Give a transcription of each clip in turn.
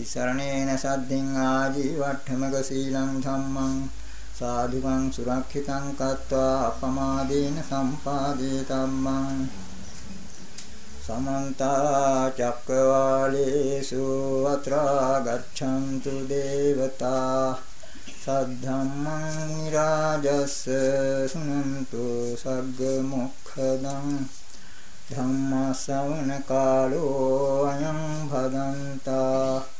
තිසරණේන සද්ධින් ආජීවට්ඨමක සීලං ධම්මං සාධුකං සුරක්ෂිතං කତ୍වා අපමාදේන සම්පාදේ ධම්මං සමන්ත චක්කවාලේසු අත්‍රා ගච්ඡන්තු දේවතා සද්ධම්මං රාජස් සුනන්තු සග්ග මොක්ඛදං ධම්ම ශ්‍රවණ කාලෝ අයං භදන්තා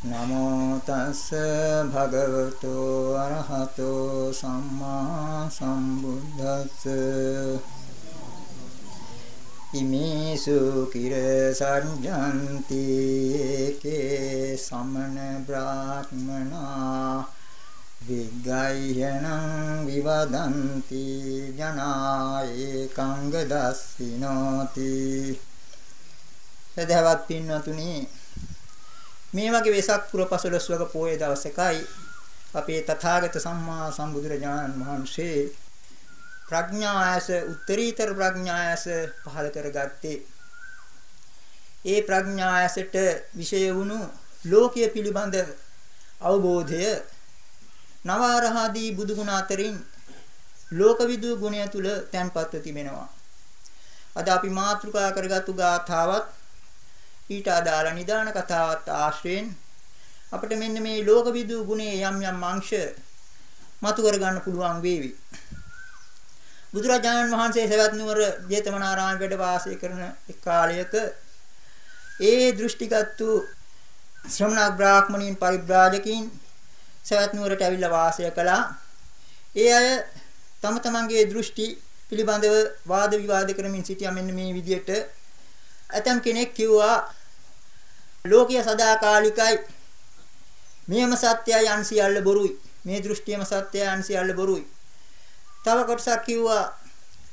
නමෝ තස්ස භගවතු අරහතෝ සම්මා සම්බුද්දස්ස ඉමේසු කිර සඤ්ජන්ති ඒකේ සමන බ්‍රාහ්මනා විග්ගයනං විවදಂತಿ ජනා ඒකංග දස්සිනෝති සදහවත් පින්වතුනි මේ වගේ වෙසක් පුර පසළොස්වක පෝය දවසකයි අපේ තථාගත සම්මා සම්බුදුරජාණන් වහන්සේ ප්‍රඥා ඇස උත්තරීතර ප්‍රඥා ඇස පහල කරගත්තේ ඒ ප්‍රඥා ඇසට විෂය වුණු ලෝකීය පිළිබඳ අවබෝධය නවාරහාදී බුදුගුණ අතරින් ලෝකවිදු ගුණය තුල තැන්පත්ව තිබෙනවා. අද අපි මාතෘකා කරගත්තු ගාථාවත් ඊට අදාළ නිදාන කතාවත් ආශ්‍රයෙන් අපිට මෙන්න මේ ලෝකවිදු ගුණයේ යම් යම් අංශ මතු කරගන්න පුළුවන් වේවි. බුදුරජාණන් වහන්සේ සවැත් නුවර ජේතවනාරාම වැඩ වාසය කරන එක් කාලයක ඒ දෘෂ්ටිගත් වූ ශ්‍රමණ බ්‍රාහ්මණීන් පරිබ්‍රාජකින් සවැත් නුවරට ඇවිල්ලා වාසය කළා. ඒ අය තම තමන්ගේ දෘෂ්ටි පිළිබඳව වාද විවාද කරමින් සිටියා මෙන්න මේ විදිහට ඇතම් කෙනෙක් කිව්වා ලෝකීය සදාකාලිකයි. මේම සත්‍යයි අන්සියල්ල බොරුයි. මේ දෘෂ්ටියම සත්‍යයි අන්සියල්ල බොරුයි. තව කොටසක් කිව්වා.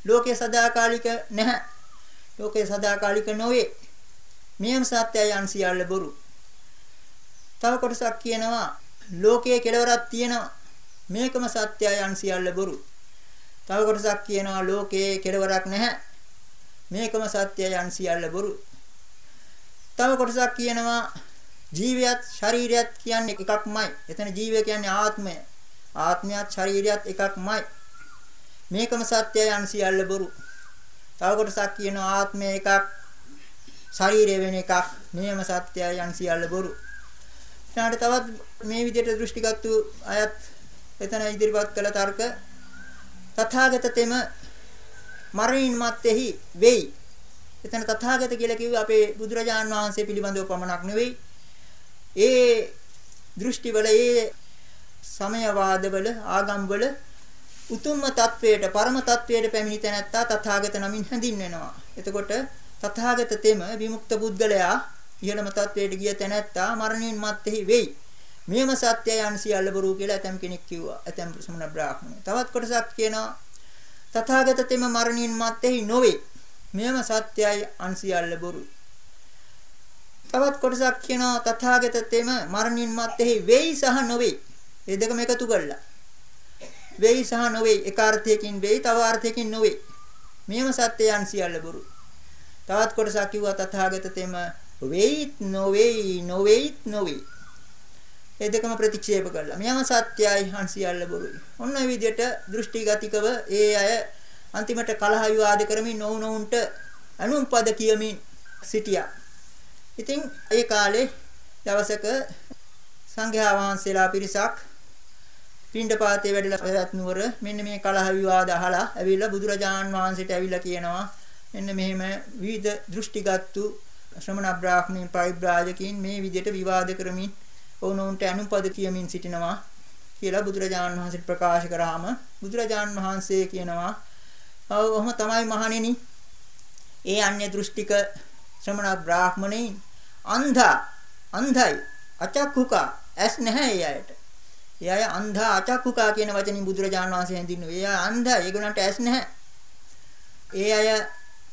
ලෝකයේ සදාකාලික නැහැ. ලෝකයේ සදාකාලික නොවේ. මේම සත්‍යයි අන්සියල්ල බොරු. තව කොටසක් කියනවා. ලෝකයේ කෙලවරක් තියෙනවා. මේකම සත්‍යයි අන්සියල්ල බොරු. තව කොටසක් කියනවා. ලෝකයේ කෙලවරක් නැහැ. මේකම සත්‍යය යන් සියල්ල බොරු. තව කොටසක් කියනවා ජීවියත් ශරීරයත් කියන්නේ එකක්මයි. එතන ජීවය කියන්නේ ආත්මය. ආත්මයත් ශරීරයත් එකක්මයි. මේකම සත්‍යය යන් සියල්ල බොරු. තව කොටසක් කියනවා ආත්මය එකක් ශරීරය වෙන එකක්. මේම සත්‍යය යන් සියල්ල බොරු. ඊට තවත් මේ විදිහට දෘෂ්ටිගත අයත් එතන ඉදිරිපත් කළ තර්ක තථාගත තෙම මරණින් මත්තේහි වෙයි. එතන තථාගත කියලා කිව්වේ අපේ බුදුරජාන් වහන්සේ පිළිබඳව පමණක් නෙවෙයි. ඒ දෘෂ්ටිවල ඒ සමයවාදවල ආගම්වල උතුම්ම තත්වයට පරම තත්වයට පැමිණි තැනැත්තා තථාගත නමින් හැඳින්වෙනවා. එතකොට තථාගත තෙම විමුක්ත පුද්ගලයා ඉහළම තත්වයට ගිය තැනැත්තා මරණින් මත්තේහි වෙයි. මේම සත්‍යය යන් සියල්ල බොරු කියලා ඇතම් කෙනෙක් කිව්වා. ඇතම් සමන බ්‍රාහ්මණය. තවත් කොටසක් කියනවා තථාගත තෙම මරණින් මත්තේහි නොවේ. මේම සත්‍යයි අන් සියල්ල බොරු. තවත් කොටසක් කියනවා තථාගත තෙම මරණින් මත්තේහි වෙයි සහ නොවේ. මේ දෙකම එකතු කළා. වෙයි සහ නොවේ එක අර්ථයකින් වෙයි තව අර්ථයකින් නොවේ. මේම සත්‍යය අන් සියල්ල බොරු. තවත් කොටසක් කිව්වා තථාගත තෙම වෙයිත් නොවේයි නොවේයිත් නොවේ. ඒ දෙකම ප්‍රතික්ෂේප කළා. මෙයම සත්‍යයි හංසියල්ල බොරුයි. ඔන්න ඔය විදිහට දෘෂ්ටිගතිකව ඒ අය අන්තිමට කලහ විවාද කරමින් නොවුනොවුන්ට අනුම්පද කියමින් සිටියා. ඉතින් ඒ කාලේ දවසක සංඝයා වහන්සේලා පිරිසක් පිණ්ඩපාතේ වැඩලා පැවැත් නුවර මෙන්න මේ කලහ විවාද අහලා ඇවිල්ලා බුදුරජාන් වහන්සේට ඇවිල්ලා කියනවා මෙන්න මෙහෙම විවිධ දෘෂ්ටිගත්තු ශ්‍රමණ බ්‍රාහ්මණීන් පරිබ්‍රාජකින් මේ විදිහට විවාද කරමින් ඔවුන්ට අනුපද කියමින් සිටිනවා කියලා බුදුරජාණන් වහන්සේ ප්‍රකාශ කරාම බුදුරජාණන් වහන්සේ කියනවා ඔව් ඔහොම තමයි මහණෙනි. ඒ අන්‍ය දෘෂ්ටික ශ්‍රමණ බ්‍රාහමණේ අන්ධා අන්ධයි අචක්කුකා ඇස් නැහැ ඒ අයට. ඒ අය අන්ධා අචක්කුකා කියන වචنين බුදුරජාණන් වහන්සේ හැඳින්නුවේ. ඒ අය අන්ධයි. ඒගොල්ලන්ට ඇස් නැහැ. ඒ අය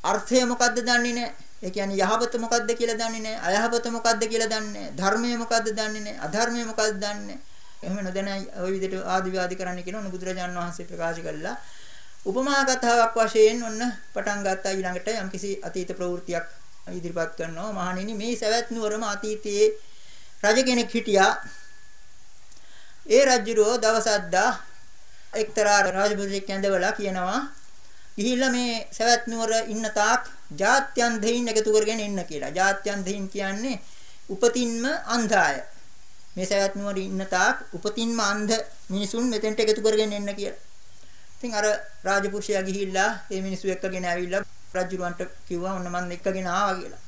අර්ථය මොකද්ද දන්නේ නැහැ. ඒ කියන්නේ යහපත මොකද්ද කියලා දන්නේ නැහැ. අයහපත මොකද්ද කියලා දන්නේ නැහැ. ධර්මය මොකද්ද දන්නේ නැහැ. අධර්මය මොකද්ද දන්නේ නැහැ. එහෙම නොදැනයි ওই විදිහට ආදි විවාදි කරන්න කියන බුදුරජාණන් වහන්සේ ප්‍රකාශ කළා. උපමා කතාවක් වශයෙන් ඔන්න පටන් ගත්තා ඊළඟට යම්කිසි අතීත ප්‍රවෘත්තියක් ඉදිරිපත් කරනවා. මහණෙනි මේ සවැත් නුවරම අතීතයේ රජ කෙනෙක් හිටියා. ඒ රජුරෝ දවසක්දා එක්තරා රාජපුරුෂයෙක් ඇඳවලා කියනවා ගිහිල්ලා මේ සවැත් නුවර ඉන්න තාක් ජාත්‍යන් දෙයින් එකතු කරගෙන ඉන්න කියලා. ජාත්‍යන් දෙයින් කියන්නේ උපතින්ම අන්ධාය. මේ සවැත් නුවර ඉන්න තාක් උපතින්ම අන්ධ මිනිසුන් මෙතෙන්ට එකතු කරගෙන එන්න කියලා. ඉතින් අර රාජපුරුෂයා ගිහිල්ලා මේ මිනිස්සු එක්කගෙන ඇවිල්ලා රජුරවන්ට කිව්වා ඔන්න මම එක්කගෙන ආවා කියලා.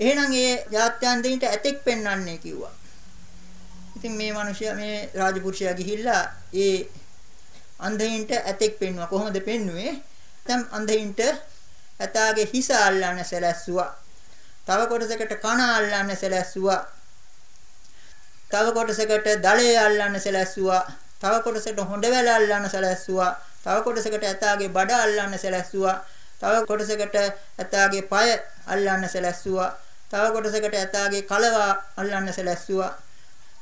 එහෙනම් ඒ ජාත්‍යන් දෙයින්ට ඇතෙක් පෙන්වන්නේ කිව්වා. ඉතින් මේ මිනිසයා මේ රාජපුරුෂයා ගිහිල්ලා ඒ අන්ධයින්ට ඇතෙක් පෙන්වුවා. කොහොමද පෙන්වුවේ? දැන් අන්ධයින්ට ඇතාගේ හිස අල්ලන්න සැලැස්සුවා. තව කොටසකට කන අල්ලන්න සැලැස්සුවා. තව කොටසකට දලය අල්ලන්න සැලැස්සුවා. තව කොටසකට හොඬවැල අල්ලන්න සැලැස්සුවා. තව කොටසකට ඇතාගේ බඩ අල්ලන්න සැලැස්සුවා. තව කොටසකට ඇතාගේ পায় අල්ලන්න සැලැස්සුවා. තව කොටසකට ඇතාගේ කලව අල්ලන්න සැලැස්සුවා.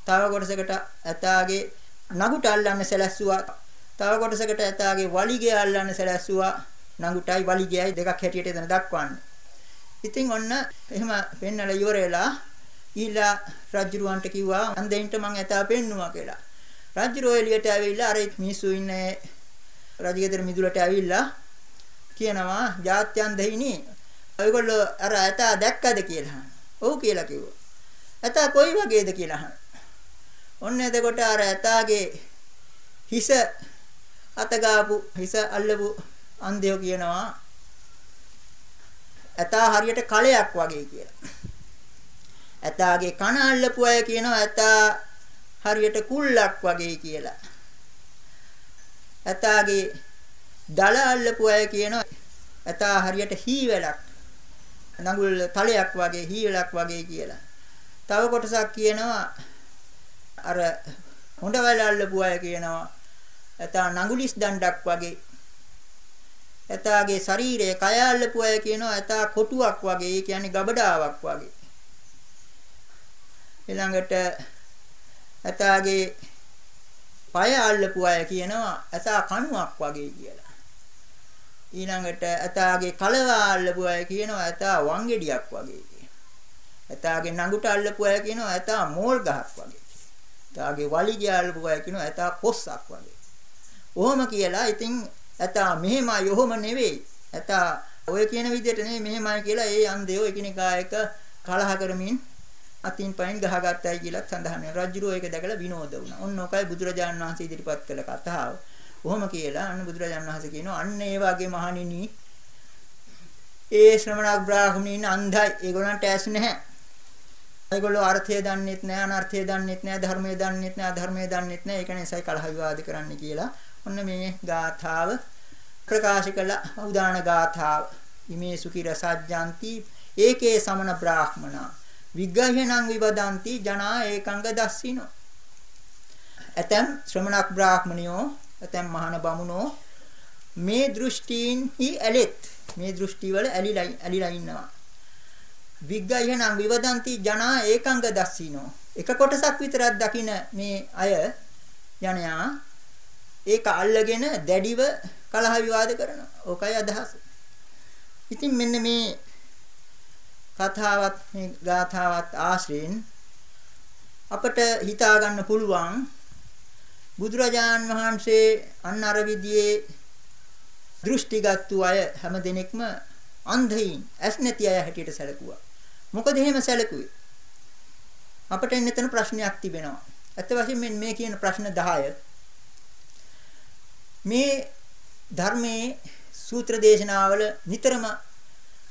තව කොටසකට ඇතාගේ නගුට අල්ලන්න සැලැස්සුවා. තව කොටසකට ඇතාගේ වලිගය අල්ලන්න සැලැස්සුවා. නඟුටයි වලිගයයි දෙකක් හැටියට එතන දක්වන්නේ. ඉතින් ඔන්න එහෙම පෙන්නලා ඉවර වෙලා ඊළා රජුරවන්ට කිව්වා අන්දෙන්ට මං ඇතා පෙන්නුවා කියලා. රජුරෝ එළියට ඇවිල්ලා අර මිනිස්සු ඉන්නේ රජගෙදර මිදුලට ඇවිල්ලා කියනවා ජාත්‍යන් දෙහිනි ඔයගොල්ලෝ අර ඇතා දැක්කද කියලා අහනවා. ඔව් කියලා කිව්වා. ඇතා කොයි වගේද කියලා අහනවා. ඔන්න එතකොට අර ඇතාගේ හිස අතගාපු හිස අල්ලපු අන්දයෝ කියනවා ඇතා හරියට කලයක් වගේ කියලා. ඇතාගේ කන අල්ලපු අය කියනවා ඇතා හරියට කුල්ලක් වගේ කියලා. ඇතාගේ දල අල්ලපු අය කියනවා ඇතා හරියට හීවැලක් නඟුල් තලයක් වගේ හීවැලක් වගේ කියලා. තව කොටසක් කියනවා අර හොඬවැල අල්ලපු අය කියනවා ඇතා නඟුලිස් දණ්ඩක් වගේ ඇතාගේ ශරීරය කය අල්ලපු අය කියනවා ඇතා කොටුවක් වගේ ඒ කියන්නේ ගබඩාවක් වගේ ඊළඟට ඇතාගේ පය අල්ලපු අය කියනවා ඇතා කණුවක් වගේ කියලා. ඊළඟට ඇතාගේ කලව අල්ලපු අය කියනවා ඇතා වංගෙඩියක් වගේ කියලා. ඇතාගේ නඟුට අල්ලපු අය කියනවා ඇතා මෝල් ගහක් වගේ ඇතාගේ වලිගය අල්ලපු අය කියනවා ඇතා කොස්සක් වගේ ඔහොම කියලා ඉතින් ඇතා මෙහෙමයි ඔහොම නෙවෙයි. ඇතා ඔය කියන විදිහට නෙවෙයි මෙහෙමයි කියලා ඒ අන්දයෝ එකිනෙකා එක කලහ කරමින් අතින් පයින් ගහගත්තයි කියලා සඳහන් වෙනවා. රජුරෝ ඒක දැකලා විනෝද වුණා. ඔන්න ඔකයි බුදුරජාණන් වහන්සේ ඉදිරිපත් කළ කතාව. ඔහොම කියලා අන්න බුදුරජාණන් වහන්සේ කියනවා අන්න ඒ වගේ මහණෙනි ඒ ශ්‍රමණ බ්‍රාහ්මණීන් අන්ධයි. ඒගොල්ලන්ට ඇස් නැහැ. ඒගොල්ලෝ අර්ථය දන්නෙත් නැහැ, අනර්ථය දන්නෙත් නැහැ, ධර්මය දන්නෙත් නැහැ, අධර්මය දන්නෙත් නැහැ. ඒක නිසායි කලහ විවාද කරන්න කියලා ඔන්න මේ ගාථාව ප්‍රකාශ කළ උදාන ගාථාව. ඉමේ සුකිර සජ්ජಂತಿ ඒකේ සමන බ්‍රාහ්මනා විග්‍රහණං විවදಂತಿ ජනා ඒකංග දස්සිනෝ. ඇතම් ශ්‍රමණක් බ්‍රාහ්මණයෝ ඇතම් මහාන බමුණෝ මේ දෘෂ්ටීන්හි ඇලෙත් මේ දෘෂ්ටිවල ඇලිලා ඇලිලා ඉන්නවා. විග්ගයනම් විවදಂತಿ ජනා ඒකංග දස්සිනෝ එක කොටසක් විතරක් දකින මේ අය ජනයා ඒක අල්ලගෙන දැඩිව කලහ විවාද කරනවා. ඕකයි අදහස. ඉතින් මෙන්න මේ කතාවත් මේ ගාථාවත් ආශ්‍රයෙන් අපට හිතා ගන්න පුළුවන් බුදුරජාන් වහන්සේ අන්න අර විදිහේ දෘෂ්ටිගත්තු අය හැම දිනෙකම අන්ධයින් ඇස් නැති අය හැටියට සැලකුවා. මොකද එහෙම සැලකුවේ? අපට එන්නතන ප්‍රශ්නයක් තිබෙනවා. ඇත්ත වශයෙන්ම මේ කියන ප්‍රශ්න 10 මේ ධර්මයේ සූත්‍ර දේශනාවල නිතරම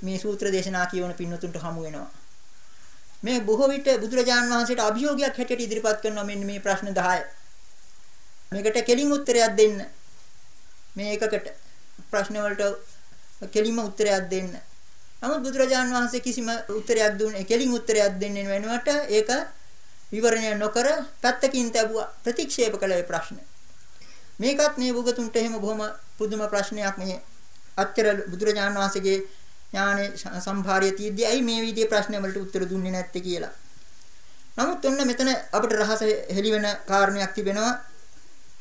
මේ සූත්‍ර දේශනා කියවන පින්නතුන්ට හමු වෙනවා. මේ බොහෝ විට බුදුරජාන් වහන්සේට අභියෝගයක් හැටියට ඉදිරිපත් කරනවා මෙන්න මේ ප්‍රශ්න 10. මේකට කෙලින් උත්තරයක් දෙන්න. මේ එකකට ප්‍රශ්න වලට කෙලින්ම උත්තරයක් දෙන්න. නමුත් බුදුරජාන් වහන්සේ කිසිම උත්තරයක් දුන්නේ කෙලින් උත්තරයක් දෙන්නේ වෙනුවට ඒක විවරණය නොකර පැත්තකින් තැබුවා ප්‍රතික්ෂේප කළ ඒ ප්‍රශ්නේ. මේකත් මේ බුගතුන්ට එහෙම බොහොම පුදුම ප්‍රශ්නයක් මේ අච්චර බුදුරජාණන් වහන්සේගේ ඥානේ සම්භාරය තියදී ඇයි මේ විදිහේ ප්‍රශ්න වලට උත්තර දුන්නේ නැත්තේ කියලා. නමුත් ඔන්න මෙතන අපිට රහස හෙළිවෙන කාරණයක් තිබෙනවා.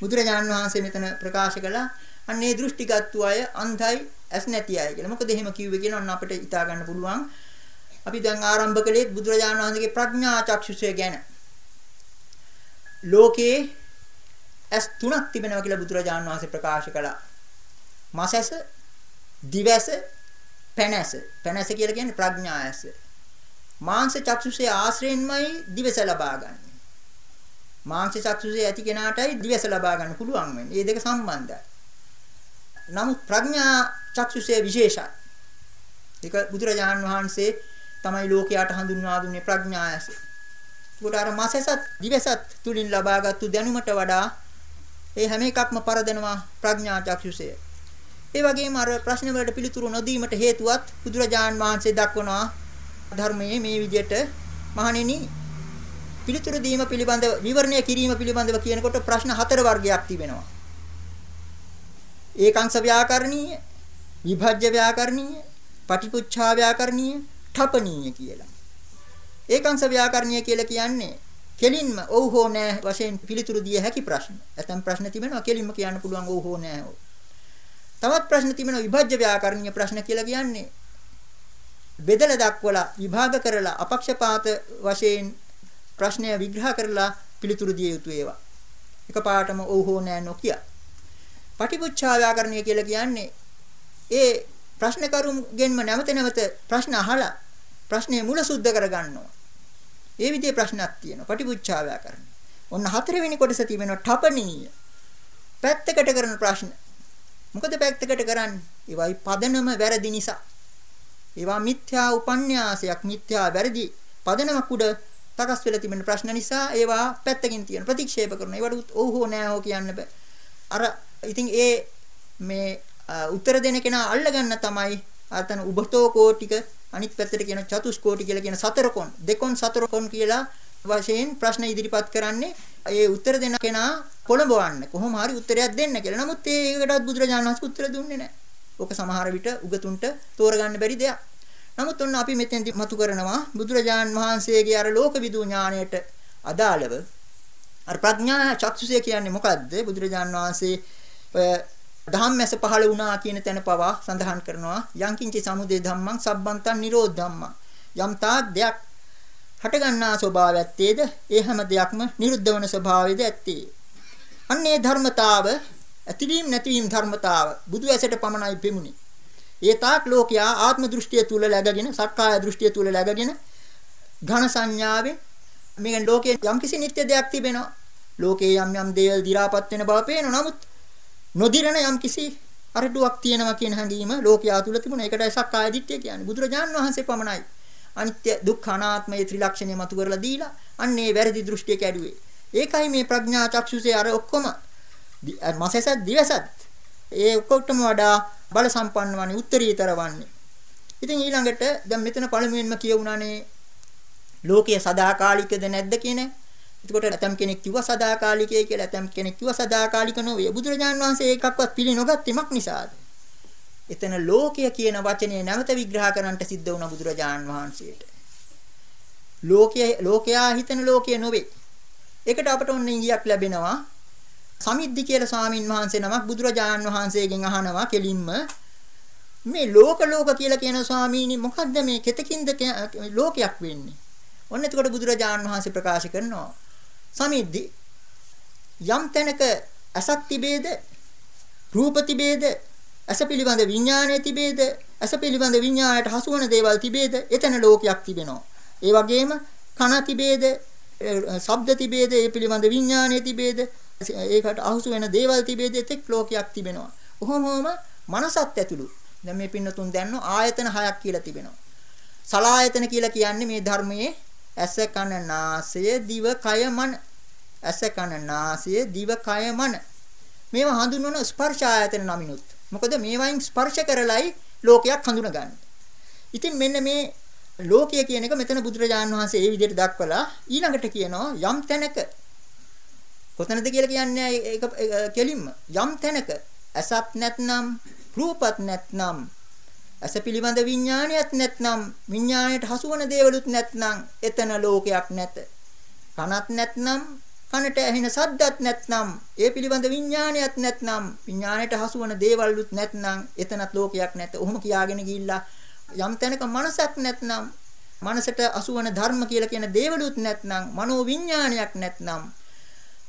බුදුරජාණන් වහන්සේ මෙතන ප්‍රකාශ කළා අන්නේ දෘෂ්ටිගත්තු අය අන්ධයි ඇස් නැති අය කියලා. මොකද එහෙම කිව්වේ කියලා ඔන්න අපිට හිතා ගන්න පුළුවන්. අපි දැන් ආරම්භ කළේ බුදුරජාණන් වහන්සේගේ ප්‍රඥා චක්ෂුෂය ගැන. ලෝකේ ඇස් තුනක් තිබෙනවා කියලා බුදුරජාණන් වහන්සේ ප්‍රකාශ කළා. මසැස, දිවැස, පැනැස. පැනැස කියලා කියන්නේ ප්‍රඥා ඇස. මාංශ චක්ෂුසේ ආශ්‍රයෙන්මයි දිවස ලබා ගන්න. මාංශ චක්ෂුසේ ඇති කෙනාටයි දිවස ලබා ගන්න පුළුවන් වෙන්නේ. මේ දෙක සම්බන්ධයි. නමුත් ප්‍රඥා චක්ෂුසේ විශේෂයි. ඒක බුදුරජාණන් වහන්සේ තමයි ලෝකයට හඳුන්වා දුන්නේ ප්‍රඥා ඇස. ඒකට අර මාසෙසත් දිවසත් තුලින් ලබාගත්තු දැනුමට වඩා ඒ හැම එකක්ම පරදෙනවා ප්‍රඥා චක්ෂුසය. ඒ වගේම අර ප්‍රශ්න වලට පිළිතුරු නොදීමට හේතුවත් බුදුරජාන් වහන්සේ දක්වනවා ධර්මයේ මේ විදිහට මහණෙනි පිළිතුරු දීම පිළිබඳව විවරණය කිරීම පිළිබඳව කියනකොට ප්‍රශ්න හතර වර්ගයක් තිබෙනවා. ඒකාංශ ව්‍යාකරණීය, විභජ්‍ය ව්‍යාකරණීය, පටිපුච්ඡා ව්‍යාකරණීය, ඨපනීය කියලා. ඒකාංශ ව්‍යාකරණීය කියලා කියන්නේ කෙලින්ම ඔව් හෝ නෑ වශයෙන් පිළිතුරු දිය හැකි ප්‍රශ්න. ඇතම් ප්‍රශ්න තිබෙනවා කෙලින්ම කියන්න පුළුවන් ඔව් හෝ නෑ. තවත් ප්‍රශ්න තිබෙනවා විභජ්‍ය ව්‍යාකරණීය ප්‍රශ්න කියලා කියන්නේ බෙදලා දක්වලා විභාග කරලා අපක්ෂපාත වශයෙන් ප්‍රශ්නය විග්‍රහ කරලා පිළිතුරු දිය යුතු ඒවා. එකපාරටම ඔව් හෝ නෑ නොකිය. පටිපුච්ඡා ව්‍යාකරණය කියලා කියන්නේ ඒ ප්‍රශ්න කරුගෙන්ම නැවත නැවත ප්‍රශ්න අහලා ප්‍රශ්නේ මුල සුද්ධ කරගන්නවා. ඒ විදිහේ ප්‍රශ්නක් තියෙනවා. පටිපුච්ඡා ව්‍යාකරණ. ඔන්න හතරවෙනි කොටස තියෙනවා ඨපනීය. පැත්තකට කරන ප්‍රශ්න. මොකද පැත්තකට කරන්නේ? ඒවයි පදනම වැරදි නිසා. ඒවා මිත්‍යා උපන්‍යාසයක් මිත්‍යා වැරදි පදනමක් උඩ තකස් වෙලා තිබෙන ප්‍රශ්න නිසා ඒවා පැත්තකින් තියෙන ප්‍රතික්ෂේප කරනවා. ඒවට ඔව් හෝ නෑ හෝ කියන්න බෑ. අර ඉතින් ඒ මේ උත්තර දෙන කෙනා අල්ලගන්න තමයි අතන උබතෝ කෝටික අනිත් පැත්තට කියන චතුස්කෝටි කියලා කියන සතරකොන් දෙකොන් සතරකොන් කියලා වශයෙන් ප්‍රශ්න ඉදිරිපත් කරන්නේ ඒ උත්තර දෙන කෙනා කොළඹවන්න කොහොම හරි උත්තරයක් දෙන්න කියලා. නමුත් ඒකටත් බුදුරජාණන් වහන්සේ උත්තර දුන්නේ නැහැ. ඕක සමහර විට උගතුන්ට තෝරගන්න බැරි දෙයක්. නමුත් ඔන්න අපි මෙතෙන්දි මතු කරනවා බුදුරජාණන් වහන්සේගේ අර ලෝකවිදු ඥාණයට අදාළව අර ප්‍රඥා චක්සුසය කියන්නේ මොකද්ද? බුදුරජාණන් වහන්සේ ඔය ධම්මැස පහළ වුණා කියන තැන පවා සඳහන් කරනවා යංකින්චි සමුදේ ධම්මං සබ්බන්තං නිරෝධ ධම්මං යම් තාක් දෙයක් හට ගන්නා ස්වභාවය ඇත්තේද ඒ හැම දෙයක්ම නිරුද්ධ වන ස්වභාවයද ඇත්තේ අන්නේ ධර්මතාව ඇතිවීම නැතිවීම ධර්මතාව බුදු ඇසට පමණයි පෙමුනි ඒ තාක් ලෝකයා ආත්ම දෘෂ්ටිය තුල läගගෙන සක්කාය දෘෂ්ටිය තුල läගගෙන ඝන සංඥාවෙන් මේක ලෝකයේ යම්කිසි නිත්‍ය දෙයක් තිබෙනවා ලෝකයේ යම් යම් දේවල් දි รา පත් වෙන බව පේනවා නමුත් නොදිරණ යම්කිසි අරඩුවක් තියෙනවා කියන හැඟීම ලෝකයා තුල තිබුණා. ඒකටයි සක්කාය දිට්ඨිය කියන්නේ. බුදුරජාන් වහන්සේ පමණයි. අනිත්‍ය දුක්ඛ අනාත්මයේ ත්‍රිලක්ෂණය මතු කරලා දීලා අන්නේ වැරදි දෘෂ්ටිය කැඩුවේ. ඒකයි මේ ප්‍රඥා චක්ෂුසේ අර ඔක්කොම මසසත් දිවසත් ඒ ඔක්කොටම වඩා බල සම්පන්න වන්නේ උත්තරීතර වන්නේ. ඉතින් ඊළඟට දැන් මෙතන පළමුවෙන්ම කියවුණානේ ලෝකයේ සදාකාලිකද නැද්ද කියන එතකොට ඇතම් කෙනෙක් කිව්වා සදාකාලිකයි කියලා ඇතම් කෙනෙක් කිව්වා සදාකාලික නොවේ. බුදුරජාණන් වහන්සේ ඒකක්වත් පිළි නොගත්තෙමක් නිසාද? එතන ලෝකය කියන වචනේ නැවත විග්‍රහ කරන්නට සිද්ධ වුණා බුදුරජාණන් වහන්සේට. ලෝකය ලෝකයා හිතන ලෝකය නොවේ. ඒකට අපට ඔන්න ඉංගියක් ලැබෙනවා. සමිද්දි කියලා ස්වාමින් වහන්සේ නමක් බුදුරජාණන් වහන්සේගෙන් අහනවා කෙලින්ම මේ ලෝක ලෝක කියලා කියන ස්වාමීනි මොකද්ද මේ කෙතකින්ද ලෝකයක් වෙන්නේ? ඔන්න එතකොට බුදුරජාණන් වහන්සේ ප්‍රකාශ කරනවා සමිද්දි යම් තැනක අසක් තිබේද රූප තිබේද අස පිළිබඳ විඥානය තිබේද? අස පිළිබඳ විඥාණයට හසු වන දේවල් තිබේද? එතන ලෝකයක් තිබෙනවා. ඒ වගේම කන තිබේද? ශබ්ද තිබේද? ඒ පිළිබඳ විඥානය තිබේද? ඒකට අහසු වෙන දේවල් තිබේද? එතෙක් ලෝකයක් තිබෙනවා. ඔහොමම මනසත් ඇතුළු. දැන් මේ පින්නතුන් දැන්නෝ ආයතන හයක් කියලා තිබෙනවා. සලායතන කියලා කියන්නේ මේ ධර්මයේ ඇස කන නාසය දිව කය මන. ඇස කන නාසය දිව කය මන. මේවා හඳුන්වන ස්පර්ශ ආයතන නමිනුත්. මොකද මේවායින් ස්පර්ශ කරලයි ලෝකයක් හඳුනගන්නේ. ඉතින් මෙන්න මේ ලෝකය කියන එක මෙතන බුදුරජාණන් වහන්සේ ඒ විදිහට දක්වලා ඊළඟට කියනවා යම් තැනක. කොතනද කියලා කියන්නේ ඒක කෙලින්ම. යම් තැනක ඇසත් නැත්නම් රූපත් නැත්නම් ඇස පිළිබඳ විඥානයක් නැත්නම් විඥාණයට හසුවන දේවලුත් නැත්නම් එතන ලෝකයක් නැත. කනත් නැත්නම් කනට ඇහෙන සද්දත් නැත්නම් ඒ පිළිබඳ විඥානයක් නැත්නම් විඥාණයට හසුවන දේවල්ුත් නැත්නම් එතනත් ලෝකයක් නැත. ඔහොම කියාගෙන ගිහිල්ලා යම් තැනක මනසක් නැත්නම් මනසට අසුවන ධර්ම කියලා කියන දේවලුත් නැත්නම් මනෝ විඥානයක් නැත්නම්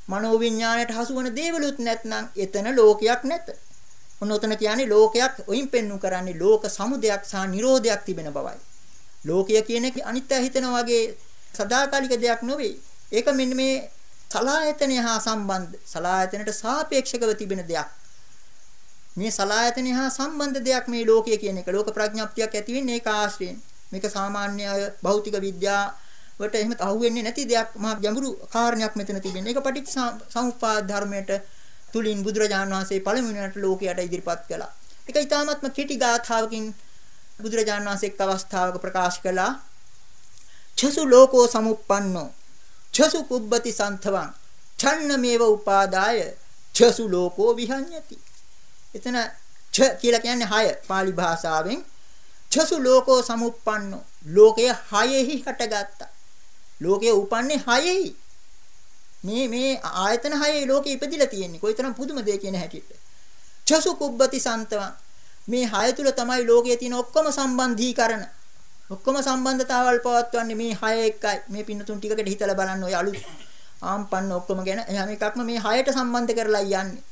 මනෝ විඥාණයට හසුවන දේවලුත් නැත්නම් එතන ලෝකයක් නැත. ඔන්න ඔතන කියන්නේ ලෝකයක් ඔයින් පෙන්වු කරන්නේ ලෝක සමුදයක් සහ නිරෝධයක් තිබෙන බවයි. ලෝකය කියන එක අනිත්‍ය හිතනා වගේ සදාකාලික දෙයක් නොවේ. ඒක මෙන්න මේ සලායතනය හා සම්බන්ධ සලායතනට සාපේක්ෂකව තිබෙන දෙයක්. මේ සලායතනය හා සම්බන්ධ දෙයක් මේ ලෝකය කියන එක ලෝක ප්‍රඥාප්තියක් ඇති වෙන්නේ ඒක ආශ්‍රයෙන්. මේක සාමාන්‍ය භෞතික විද්‍යාවට එහෙම අහුවෙන්නේ නැති දෙයක් මහා ගැඹුරු කාරණයක් මෙතන තිබෙනවා. ඒක පටිච්ච සමුප්පාද ධර්මයට තුලින් බුදුරජාණන් වහන්සේ පළමුවෙනිවට ලෝකයට ඉදිරිපත් කළා. ඒක ඊ타ත්ම කෙටි ගාථාවකින් බුදුරජාණන් වහන්සේ එක් අවස්ථාවක ප්‍රකාශ කළා. චසු ලෝකෝ සමුප්පන්නෝ චසු කුබ්බති සන්තවං ඡන්නමේව උපාදාය චසු ලෝකෝ විහඤ්ඤති. එතන ඡ කියලා කියන්නේ හය pāli භාෂාවෙන් චසු ලෝකෝ සමුප්පන්නෝ ලෝකය හයෙහි හටගත්තා. ලෝකය උපන්නේ හයෙහි මේ මේ ආයතන හයේ ලෝකෙ ඉපදිලා තියෙන්නේ. කොයිතරම් පුදුම දෙයක් කියන හැටියට. චසු කුබ්බති සන්තවං මේ හය තුල තමයි ලෝකයේ තියෙන ඔක්කොම සම්බන්ධීකරණ. ඔක්කොම සම්බන්ධතාවල් පවත්වන්නේ මේ හය එකයි. මේ පින්නතුන් ටිකකට හිතලා බලන්න ඔය අලුත් ආම්පන්න ඔක්කොම ගැන. හැම එකක්ම මේ හයට සම්බන්ධ කරලා යන්නේ.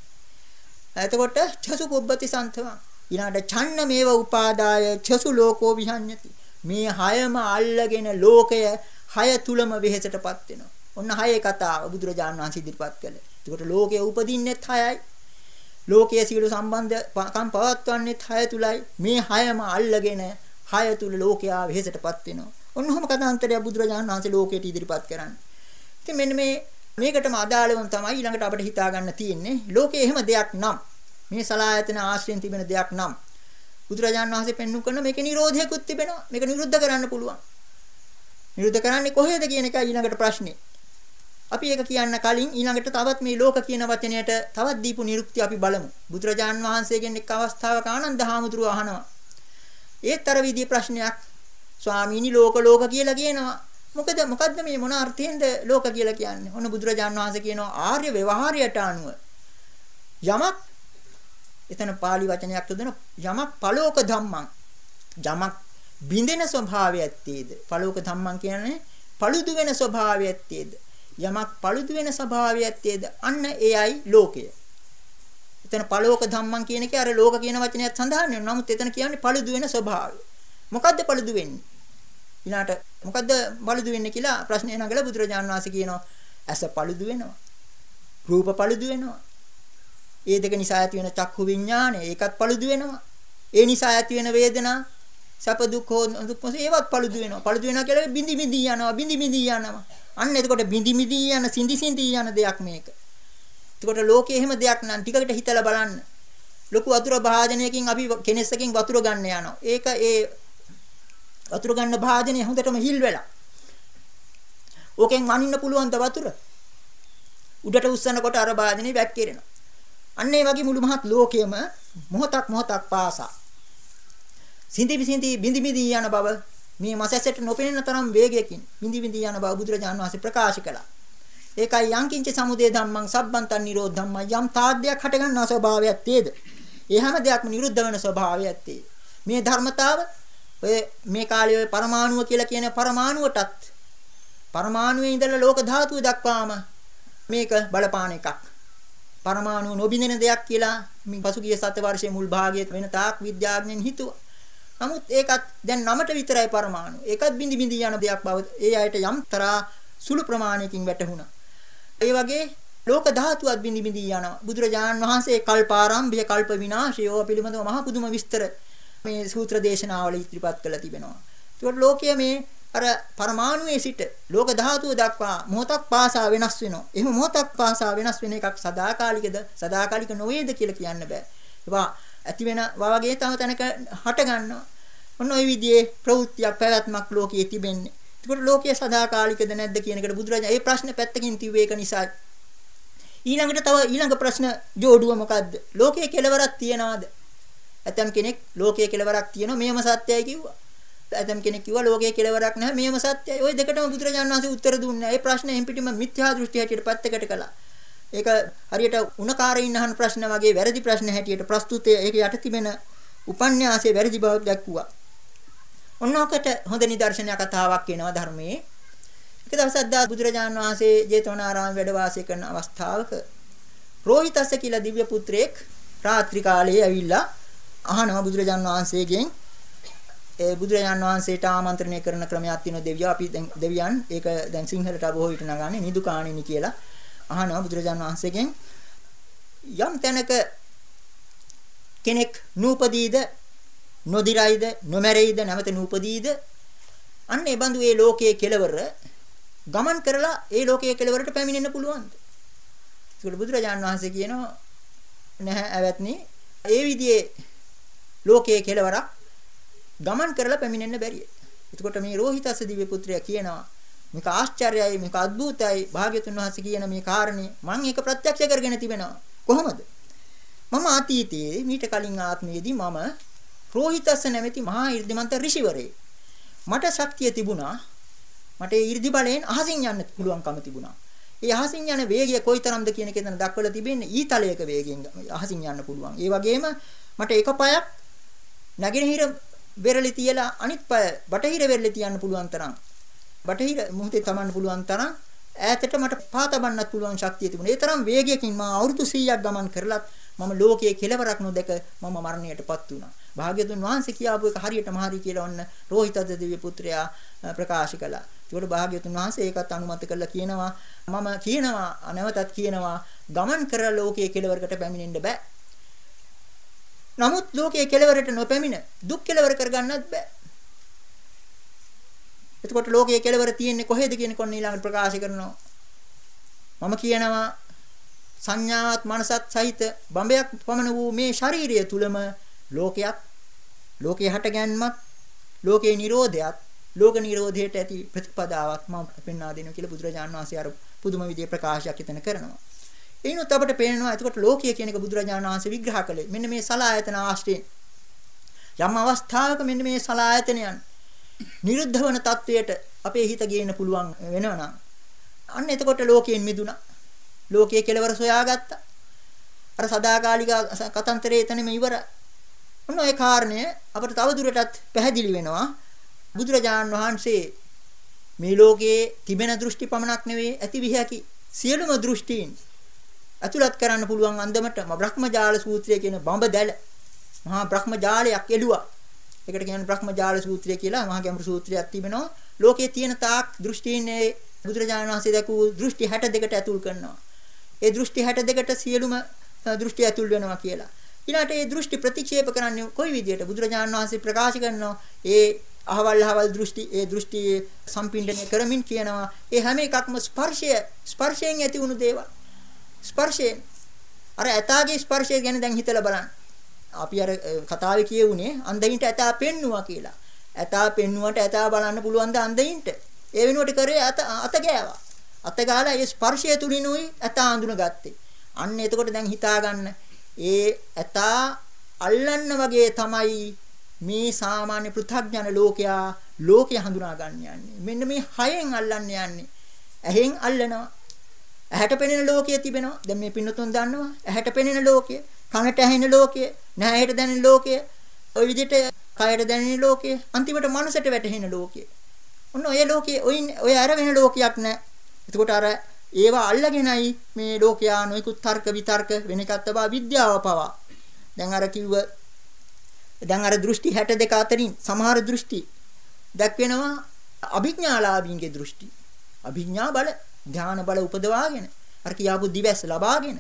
එතකොට චසු කුබ්බති සන්තවං. ඊළඟට ඡන්න මේව උපාදාය චසු ලෝකෝ විහඤ්ඤති. මේ හයම අල්ලගෙන ලෝකය හය තුලම වෙහෙසටපත් වෙනවා. ඔන්න හයේ කතාව බුදුරජාණන් වහන්සේ ඉදිරිපත් කළේ. එතකොට ලෝකය උපදින්නෙත් හයයි. ලෝකයේ සියලු සම්බන්ධ කම් පවත්වන්නෙත් හය තුලයි. මේ හයම අල්ලගෙන හය තුල ලෝකයා වෙහෙසටපත් වෙනවා. ඔන්නෝම කතාන්තරය බුදුරජාණන් වහන්සේ ලෝකයට ඉදිරිපත් කරන්නේ. ඉතින් මෙන්න මේ මේකටම අදාළවම තමයි ඊළඟට අපිට හිතා ගන්න තියෙන්නේ ලෝකේ එහෙම දෙයක් නම් මේ සලායතන ආශ්‍රයෙන් තිබෙන දෙයක් නම් බුදුරජාණන් වහන්සේ පෙන්වු කරන මේකේ නිරෝධයකුත් තිබෙනවා. මේක නිරුද්ධ කරන්න පුළුවන්. නිරුද්ධ කරන්නේ කොහේද කියන එකයි ඊළඟට ප්‍රශ්නේ. අපි ඒක කියන්න කලින් ඊළඟට තවත් මේ ලෝක කියන වචනයට තවත් දීපු නිරුක්තිය අපි බලමු. බුදුරජාන් වහන්සේගෙන් එක් අවස්ථාවක ආනන්ද හාමුදුරුව අහනවා. ඒත් අර විදිහේ ප්‍රශ්නයක් ස්වාමීනි ලෝක ලෝක කියලා කියනවා මොකද මොකද්ද මේ මොන අර්ථයෙන්ද ලෝක කියලා කියන්නේ? ඔන්න බුදුරජාණන් වහන්සේ කියනවා ආර්ය ව්‍යවහාරයට අනුව යමක් එතන pāli වචනයක් යොදන යමක් පලෝක ධම්මං යමක් බින්දෙන ස්වභාවය ඇත්තේද? පලෝක ධම්මං කියන්නේ පළුදු වෙන ස්වභාවය ඇත්තේද? යමක් පළුදු වෙන ස්වභාවය ඇත්තේද? අන්න එයයි ලෝකය. එතන පලෝක ධම්මං කියන එකේ අර ලෝක කියන වචනයත් සඳහන් වෙනවා. නමුත් එතන කියන්නේ පළුදු වෙන ස්වභාවය. මොකද්ද පළුදු වෙන්නේ? ඊළාට මොකද්ද පළුදු වෙන්නේ කියලා ප්‍රශ්නේ නගලා බුදුරජාණන් වහන්සේ කියනවා ඇස පළුදු වෙනවා. රූප පළුදු වෙනවා. ඒ දෙක නිසා ඇති වෙන චක්කු විඥානය ඒකත් පළුදු වෙනවා. ඒ නිසා ඇති වෙන වේදනා සැප දුක් දුක් ඒවත් පළුදු වෙනවා. පළුදු වෙනවා කියලා බිඳි බිඳි යනවා. බිඳි බිඳි යනවා. අන්න එතකොට බිඳි බිඳි යන සිඳි සිඳි යන දෙයක් මේක. එතකොට ලෝකේ එහෙම දෙයක් නම් ටිකකට හිතලා බලන්න. ලොකු වතුර භාජනයකින් අපි කෙනෙක්සකින් වතුර ගන්න යනවා. ඒක ඒ වතුර ගන්න භාජනය හොඳටම හිල් වෙලා. ඕකෙන් වනින්න පුළුවන් ද වතුර? උඩට උස්සනකොට අර භාජනේ වැක්කිරෙනවා. අන්න ඒ වගේ මුළු මහත් ලෝකයේම මොහොතක් මොහොතක් පාසා සිඳි විසිඳි බිඳි බිඳි යන බව මේ මසැසට නොපෙනෙන තරම් වේගයකින් බිඳි බිඳි යන බව බුදුරජාණන් වහන්සේ ප්‍රකාශ කළා. ඒකයි යංකින්ච සමුදය ධම්මං සබ්බන්තං නිරෝධ ධම්මං යම් තාද්දයක් හටගන්නා ස්වභාවයක් තේද. ඒ හැම දෙයක්ම නිරුද්ධ වෙන ස්වභාවයක් තේ. මේ ධර්මතාව ඔය මේ කාලේ ඔය පරමාණුව කියලා කියන පරමාණුවටත් පරමාණුවේ ඉඳලා ලෝක ධාතුව දක්වාම මේක බලපාන එකක්. පරමාණු නොබින්දෙන දෙයක් කියලා මේ පසුගිය සත වර්ෂයේ මුල් භාගයේ වෙන තාක් විද්‍යාඥයන් හිතුවා. නමුත් ඒකත් දැන් නමට විතරයි පරමාණු. ඒකත් බිඳි බිඳි යන දෙයක් බව ඒ අයට යම්තරා සුළු ප්‍රමාණයකින් වැටහුණා. ඒ වගේ ලෝක ධාතුවත් බිඳි බිඳි යනවා. බුදුරජාණන් වහන්සේ කල්පාරම්භය කල්ප විනාශය පිළිබඳව මහ පුදුම විස්තර මේ සූත්‍ර දේශනාවල ඉදිරිපත් කරලා තිබෙනවා. ඒකට ලෝකයේ මේ අර පරමාණුවේ සිට ලෝක ධාතුව දක්වා මොහොතක් පාසා වෙනස් වෙනවා. එහෙම මොහොතක් පාසා වෙනස් වෙන එකක් සදාකාලිකද සදාකාලික නොවේද කියලා කියන්න බෑ. ඒවා ඇති වෙන වගේ තව තැනක හට ගන්නවා. ඔන්න ওই විදිහේ ප්‍රවෘත්තියක් පැවැත්මක් ලෝකයේ තිබෙන්නේ. ඒකට ලෝකයේ සදාකාලිකද නැද්ද කියන එකට බුදුරජාණන් ඒ ප්‍රශ්න පැත්තකින් තිව්වේ ඒක නිසා ඊළඟට තව ඊළඟ ප්‍රශ්න ජෝඩුව මොකද්ද? ලෝකයේ කෙලවරක් තියනවාද? ඇතම් කෙනෙක් ලෝකයේ කෙලවරක් තියෙනවා මේම සත්‍යයි කිව්වා. ඇතම් කෙනෙක් කිව්වා ලෝකයේ කෙලවරක් නැහැ මේම සත්‍යයි. ওই දෙකටම බුදුරජාණන් වහන්සේ උත්තර දුන්නේ. ඒ ප්‍රශ්නේ එම් පිටිම මිත්‍යා දෘෂ්ටි හැටියට පැත්තකට කළා. ඒක හරියට උණකාරයින් අහන ප්‍රශ්න වගේ වැරදි ප්‍රශ්න හැටියට ප්‍රස්තුතය ඒක යට තිබෙන උපන්‍යාසයේ වැරදි බව දැක්වුවා. ඔන්නෝකට හොඳ නිදර්ශනයක් කතාවක් වෙනවා ධර්මයේ. එක දවසක් දා බුදුරජාණන් වහන්සේ ජේතවනාරාම වැඩ වාසය කරන අවස්ථාවක රෝහිතස්ස කියලා දිව්‍ය පුත්‍රයෙක් රාත්‍රී කාලයේ ඇවිල්ලා අහනවා බුදුරජාන් වහන්සේගෙන්. ඒ බුදුරජාන් වහන්සේට ආමන්ත්‍රණය කරන ක්‍රමයක් තියෙනවා දෙවියෝ. අපි දැන් දෙවියන් ඒක දැන් සිංහලට බොහෝ විට නගන්නේ නිදුකාණිනි කියලා අහනවා බුදුරජාන් වහන්සේගෙන්. යම් තැනක කෙනෙක් නූපදීද නොදිරයිද නොමැරෙයිද නැවත නූපදීද අන්න ඒ බඳු ඒ ලෝකයේ කෙලවර ගමන් කරලා ඒ ලෝකයේ කෙලවරට පැමිණෙන්න පුළුවන්ද? ඒකට බුදුරජාන් වහන්සේ කියනවා නැහැ ඇවැත්නි ඒ විදිහේ ලෝකයේ කෙලවරක් ගමන් කරලා පැමිණෙන්න බැරිය. එතකොට මේ රෝහිතස්ස දිව්‍ය පුත්‍රයා කියනවා මේක ආශ්චර්යයි මේක අద్భుතයි භාග්‍යතුන් වහන්සේ කියන මේ කාරණේ මම ඒක ප්‍රත්‍යක්ෂ කරගෙන තිබෙනවා. කොහොමද? මම අතීතයේ මීට කලින් ආත්මයේදී මම රෝහිතස්ස නැමැති මහා 이르දිමන්ත ඍෂිවරේ මට ශක්තිය තිබුණා මට ඒ 이르දි බලයෙන් අහසින් යන්න පුළුවන්කම තිබුණා ඒ අහසින් යන වේගය කොයිතරම්ද කියන එක දැන් දක්වලා තිබෙන්නේ ඊතලයක වේගයෙන් අහසින් යන්න පුළුවන් ඒ වගේම මට එක පායක් නැගෙනහිර වෙරළි තියලා අනිත් පාය බටහිර වෙරළි තියන්න පුළුවන් තරම් බටහිර මුහුදේ තමන්න පුළුවන් තරම් ඈතට මට පා තබන්නත් පුළුවන් ශක්තිය තිබුණා. ඒ තරම් වේගයකින් මම අවුරුදු 100ක් ගමන් කරලත් මම ලෝකයේ කෙලවරක් නොදක මම මරණයටපත් වුණා. භාග්‍යතුන් වහන්සේ කියාපු එක හරියටම හරි කියලා ඔන්න රෝහිතද දිව්‍ය පුත්‍රයා ප්‍රකාශ කළා. ඒකට භාග්‍යතුන් වහන්සේ ඒකත් අනුමත කරලා කියනවා මම කියනවා නැවතත් කියනවා ගමන් කර ලෝකයේ කෙලවරකට පැමිණෙන්න බෑ. නමුත් ලෝකයේ කෙලවරට නොපැමිණ දුක් කෙලවර කරගන්නත් බෑ. එතකොට ලෝකයේ කෙලවර තියෙන්නේ කොහෙද කියන කොන්න ඊළඟට ප්‍රකාශ කරනවා. මම කියනවා සංඥාවත් මනසත් සහිත බඹයක් පමණ වූ මේ ශාරීරිය තුලම ලෝකයක් ලෝකයේ හටගැන්මක් ලෝකේ නිරෝධයක් ලෝක නිරෝධයට ඇති ප්‍රතිපදාවක් මම පෙන්වා දෙනවා කියලා බුදුරජාණන් වහන්සේ අර පුදුම විදිහේ ප්‍රකාශයක් එතන කරනවා. එිනුත් අපිට පේනවා එතකොට ලෝකය කියන එක බුදුරජාණන් වහන්සේ විග්‍රහ කළේ මෙන්න මේ සලායතන ආශ්‍රයෙන් යම් අවස්ථාවක මෙන්න මේ සලායතනයන් නිරුද්ධ වන තත්වයට අපේ හිත ගේන්න පුළුවන් වෙනවා අන්න එතකොට ලෝකයෙන් මිදුණා. ලෝකයේ කෙලවර සොයාගත්තා. අර සදාකාලික කතන්තරේ එතනම ඉවරයි. ඔන්න ඒ කාරණය අපට තව දුරටත් පැහැදිලි වෙනවා. බුදුරජාණන් වහන්සේ මේ ලෝකයේ තිබෙන දෘෂ්ටි පමණක් නෙවෙයි ඇති විහැකි සියලුම දෘෂ්ටීන් අතුලත් කරන්න පුළුවන් අන්දමට බ්‍රහ්මජාල සූත්‍රය කියන බඹ දැල මහා බ්‍රහ්මජාලයක් එළුවා. ඒකට කියන්නේ බ්‍රහ්මජාල සූත්‍රය කියලා මහා ගැඹුරු සූත්‍රයක් තිබෙනවා. ලෝකයේ තියෙන තාක් දෘෂ්ටීන්නේ බුදුරජාණන් වහන්සේ දැකූ දෘෂ්ටි 62ට ඇතුල් කරනවා. ඒ දෘෂ්ටි 62ට සියලුම දෘෂ්ටි ඇතුල් වෙනවා කියලා. ඊළාට ඒ දෘෂ්ටි ප්‍රතික්ෂේප කරන්නේ කොයි විදියට? බුදුරජාණන් වහන්සේ ප්‍රකාශ කරනවා ඒ අහවල් අහවල් දෘෂ්ටි ඒ දෘෂ්ටි සම්පින්ඩණය කරමින් කියනවා. ඒ හැම එකක්ම ස්පර්ශය ස්පර්ශයෙන් ඇති වුණු දේවල්. ස්පර්ශයෙන් අර ඇතාගේ ස්පර්ශය ගැන දැන් හිතලා බලන්න. අපි අර කතාවේ කියුනේ අන්ධයින්ට ඇතා පෙන්නවා කියලා. ඇතා පෙන්නුවට ඇතා බලන්න පුළුවන් ද අන්ධයින්ට? ඒ වෙනුවට කරේ අත අත ගෑවා. අත ගාලා ඒ ස්පර්ශය තුලිනුයි ඇතා අඳුනගත්තේ. අන්න එතකොට දැන් හිතා ගන්න ඒ ඇතා අල්ලන්න වගේ තමයි මේ සාමාන්‍ය පෘථග්ජන ලෝකයා ලෝකය හඳුනා ගන්න යන්නේ. මෙන්න මේ හයෙන් අල්ලන්න යන්නේ. ඇහෙන් අල්ලනවා. ඇහැට පෙනෙන ලෝකය තිබෙනවා. දැන් මේ පින්නතුන් දන්නවා. ඇහැට පෙනෙන ලෝකය, කනට ඇහෙන ලෝකය, නැහැට දැනෙන ලෝකය, ওই විදිහට කයට දැනෙන ලෝකය, අන්තිමට මනසට වැටහෙන ලෝකය. ඔන්න ඔය ලෝකයේ ඔය ඔය අර වෙන ලෝකයක් නැහැ. එතකොට අර ඒවා අල්ලගෙනයි මේ ලෝකයා නොයිකුත් තර්ක විතර්ක වෙන එකක් තබා විද්‍යාව පවා. දැන් අර කිව්ව දැන් අර දෘෂ්ටි 62 අතරින් සමහර දෘෂ්ටි දැක්වෙනවා අභිඥාලාභීන්ගේ දෘෂ්ටි. අභිඥා බල, ධාන බල උපදවාගෙන අර කියාපු දිවස් ලබාගෙන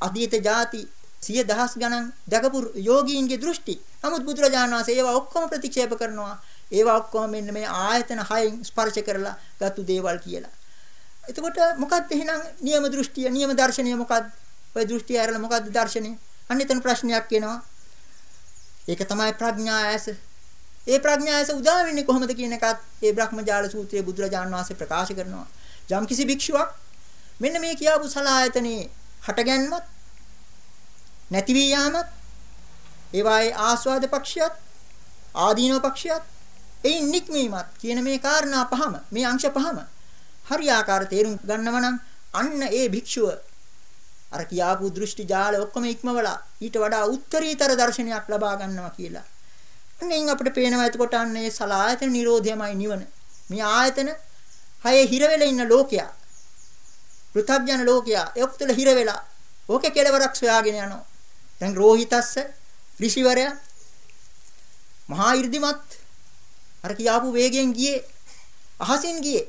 අතීත ಜಾති සිය දහස් ගණන් දැකපු යෝගීන්ගේ දෘෂ්ටි. නමුත් බුදුරජාණන් වහන්සේ ඒවා ඔක්කොම ප්‍රතික්ෂේප කරනවා. ඒවා ඔක්කොම මෙන්න මේ ආයතන හයෙන් ස්පර්ශ කරලා ගත්තු දේවල් කියලා. එතකොට මොකක්ද එහෙනම් නියම දෘෂ්ටිය, නියම දර්ශනය මොකක්ද? ඔය දෘෂ්ටිය ඇරලා මොකක්ද දර්ශනය? අන්න එතන ප්‍රශ්නයක් එනවා. ඒක තමයි ප්‍රඥා ඇස. ඒ ප්‍රඥා ඇස උදා වෙන්නේ කොහොමද කියන එකත් ඒ බ්‍රහ්මජාල සූත්‍රයේ බුදුරජාණන් වහන්සේ ප්‍රකාශ කරනවා. යම් කිසි භික්ෂුවක් මෙන්න මේ කියාපු සලායතනේ හටගැන්මත් නැති වී යාමත් ඒවායේ ආස්වාද පක්ෂයත් ආදීනව පක්ෂයත් එයින් නික්මීමත් කියන මේ කාරණා පහම මේ අංශ පහම හරියාකාර තේරුම් ගන්නව නම් අන්න ඒ භික්ෂුව අර කියාපු දෘෂ්ටි ජාල ඔක්කොම ඉක්මවලා ඊට වඩා උත්තරීතර දර්ශනයක් ලබා ගන්නවා කියලා. අන්නෙන් අපිට පේනවා එතකොට අන්නේ සලායතන නිරෝධයමයි නිවන. මේ ආයතන හයේ හිර වෙලා ඉන්න ලෝකයා. පෘථග්ජන ලෝකයා ඒක තුළ හිර වෙලා ඕකේ කෙලවරක් සොයාගෙන යනවා. දැන් රෝහිතස්ස ඍෂිවරයා මහා 이르දිමත් අර කියාපු වේගයෙන් ගියේ අහසින් ගියේ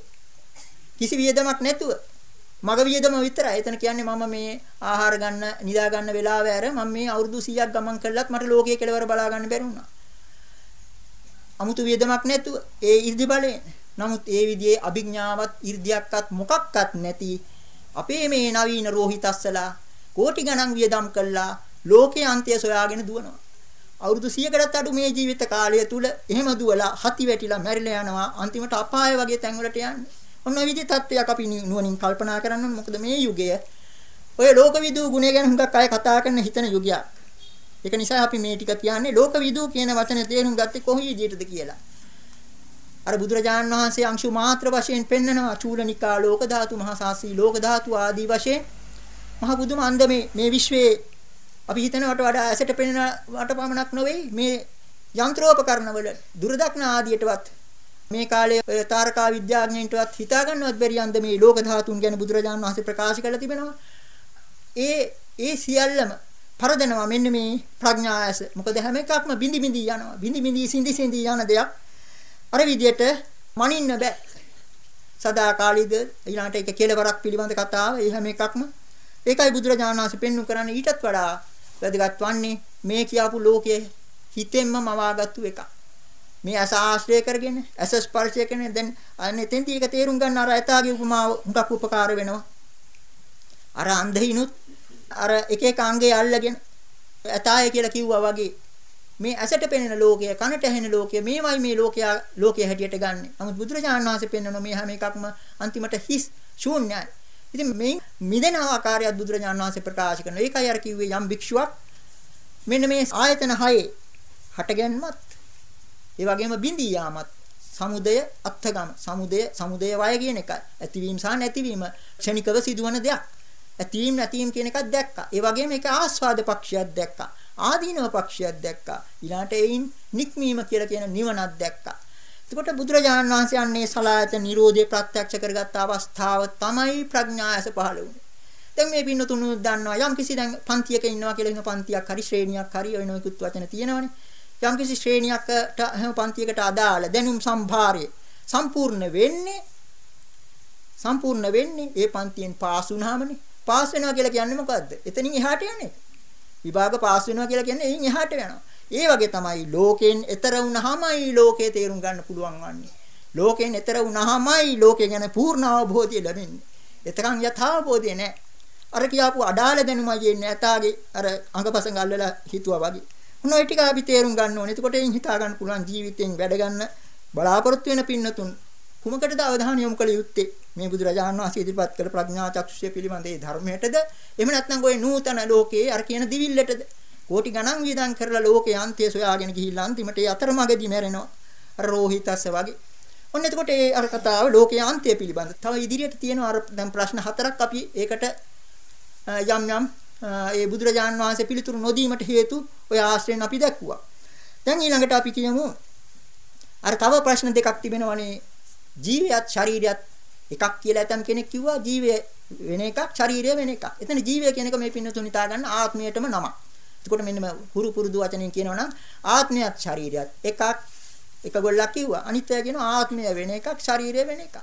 කිසි වියදමක් නැතුව මග වියදම විතරයි. එතන කියන්නේ මම මේ ආහාර ගන්න, නිදා ගන්න වෙලාව ඇර මම මේ අවුරුදු 100ක් ගමන් කළත් මට ලෝකයේ කෙලවර බලා ගන්න බැරි වුණා. 아무තු වියදමක් නැතුව ඒ 이르දි බලයෙන්. නමුත් ඒ විදිහේ අභිඥාවත් 이르දියක්වත් මොකක්වත් නැති අපේ මේ නවීන රෝහිතස්සලා කෝටි ගණන් වියදම් කළා ලෝකයේ අන්තය සොයාගෙන දුවනවා. අවුරුදු 100කටත් අඩු මේ ජීවිත කාලය තුල එහෙම දුවලා හති වැටිලා මැරිලා යනවා අන්තිමට අපාය වගේ තැන්වලට යන්නේ. ඔන්න ඔය විදිහේ තත්ත්වයක් අපි නුවණින් කල්පනා කරන්න ඕනේ. මොකද මේ යුගය ඔය ලෝකවිදූ ගුණය ගැන හුඟක් අය කතා කරන හිතන යුගයක්. ඒක නිසා අපි මේ ටික කියන්නේ ලෝකවිදූ කියන වචනේ තේරුම් ගත්තේ කොහොම විදිහටද කියලා. අර බුදුරජාණන් වහන්සේ අංශු මාත්‍ර වශයෙන් පෙන්නනවා චූලනිකා ලෝක ධාතු මහා සාසී ලෝක ධාතු ආදී වශයෙන් මහ බුදුම අන්දමේ මේ විශ්වයේ අපි හිතනවට වඩා ඇසට පෙනෙන වට පමණක් නොවේ මේ යන්ත්‍රෝපකරණ වල දුරදක්න ආදියටවත් මේ කාලේ ඔය තාරකා විද්‍යාඥයින්ටවත් හිතා ගන්නවත් බැරි අන්ද මේ ලෝක ධාතුන් ගැන බුදුරජාණන් වහන්සේ ප්‍රකාශ කරලා තිබෙනවා. ඒ ඒ සියල්ලම පරදනවා මෙන්න මේ ප්‍රඥායස. මොකද හැම එකක්ම බිඳි බිඳි යනවා. බිඳි බිඳි සිඳි සිඳි යන දෙයක්. අර විදියට මනින්න බෑ. සදාකාලිද ඊළඟට ඒක කෙලවරක් පිළිබඳ කතාව. ඒ හැම එකක්ම ඒකයි බුදුරජාණන් වහන්සේ පෙන්වු කරන්නේ ඊටත් වඩා වැදගත් වන්නේ මේ කියපු ලෝකයේ හිතෙන්ම මවාගත්තු එකක්. මේ අස ආශ්‍රය කරගෙන අස ස්පර්ශය කරගෙන දැන් අනේ තෙන්ටි එක තේරුම් ගන්න අර ඇතාගේ උපමාව හුඟක් උපකාර වෙනවා. අර අන්ධිනුත් අර එක එක අංගේ අල්ලගෙන ඇතාය කියලා කිව්වා වගේ මේ ඇසට පෙනෙන ලෝකය කනට ඇහෙන ලෝකය මේවයි මේ ලෝකයා ලෝකයේ හැටියට ගන්න. නමුත් බුදුරජාණන් වහන්සේ පෙන්වන මේ හැම එකක්ම අන්තිමට හිස් ශූන්‍යයි. ඉතින් මේ මිදෙන ආකාරයත් බුදුරජාණන් වහන්සේ ප්‍රකාශ කරනවා. ඒකයි අර කිව්වේ යම් භික්ෂුවක් මෙන්න මේ ආයතන හයේ හටගැන්මත් ඒ වගේම බිඳී යාමත් සමුදය අත්ථගම සමුදය සමුදය වය කියන එකයි. ඇතිවීම සහ නැතිවීම ක්ෂණිකව සිදුවන දෙයක්. ඇතිවීම නැතිවීම කියන එකක් දැක්කා. ඒ වගේම ඒක ආස්වාද පක්ෂයක් දැක්කා. ආදීනව පක්ෂයක් දැක්කා. ඊළාට එයින් නික්මීම කියලා කියන නිවනක් දැක්කා. එතකොට බුදුරජාණන් වහන්සේ අන්නේ සලායත නිරෝධය ප්‍රත්‍යක්ෂ කරගත් අවස්ථාව තමයි ප්‍රඥායස පහළ වුනේ. දැන් මේ පින්නතුණු දන්නවා යම් කිසි දැන් පන්තියක ඉන්නවා කියලා ඉන්න පන්තියක් හරි ශ්‍රේණියක් හරි ඔය නොයෙකුත් වචන තියෙනවනේ. යම් කිසි ශ්‍රේණියකට හැම පන්තියකට අදාළ දැනුම් සම්භාරය සම්පූර්ණ වෙන්නේ සම්පූර්ණ වෙන්නේ ඒ පන්තියෙන් පාස් වුණාමනේ. පාස් වෙනවා කියලා කියන්නේ මොකද්ද? එතනින් එහාට යන්නේ. විභාග පාස් වෙනවා කියලා කියන්නේ එයින් එහාට යනවා. ඒ වගේ තමයි ලෝකයෙන් එතර වුණාමයි ලෝකේ තේරුම් ගන්න පුළුවන් වන්නේ. ලෝකයෙන් එතර වුණාමයි ලෝකේ ගැන පූර්ණ අවබෝධය ලැබෙන්නේ. එතරම් යථාබෝධය නැහැ. අර කියාපු අඩාල දැනුමයි එන්නේ ඇතාගේ අර අඟපසඟ අල්ලලා හිතුවා වගේ. මොන ඔය ටික අපි තේරුම් ගන්න ඕනේ. එතකොට එයින් හිතා ගන්න පුළුවන් ජීවිතෙන් වැඩ ගන්න බලාපොරොත්තු වෙන පින්නතුන් කුමකටද අවධානය යොමු කළ යුත්තේ? මේ බුදුරජාණන් වහන්සේ ඉදිරිපත් කළ ප්‍රඥා චක්ෂුෂය පිළිබඳ ඒ ධර්මයටද? එහෙම නැත්නම් ওই නූතන ලෝකයේ අර කියන දිවිල්ලටද? කෝටි ගණන් වියදම් කරලා ලෝකයේ අන්තය සොයාගෙන ගිහිල්ලා අන්තිමට ඒ අතරමඟදී මැරෙනවා. අර රෝහිතස්ස වගේ. ඔන්න එතකොට ඒ අර කතාව ලෝකයේ අන්තය පිළිබඳ. තව ඉදිරියට තියෙන අර දැන් ප්‍රශ්න හතරක් අපි ඒකට යම් යම් ඒ බුදුරජාන් වහන්සේ පිළිතුරු නොදීමට හේතු ඔය ආශ්‍රයෙන් අපි දැක්කුවා. දැන් ඊළඟට අපි කියමු අර තව ප්‍රශ්න දෙකක් තිබෙනවනේ ජීවියත් ශරීරයත් එකක් කියලා ඇතම් කෙනෙක් කිව්වා ජීවය වෙන එකක් ශරීරය වෙන එකක්. එතන ජීවය කියන එක මේ පින්නතුන් හිතා ගන්න ආත්මයටම නමක්. එතකොට මෙන්න හුරු පුරුදු වචනෙන් කියනවනම් ආත්මයත් ශරීරයත් එකක් එක ගොල්ලක් කිව්වා. අනිත්‍ය කියන ආත්මය වෙන එකක් ශරීරය වෙන එකක්.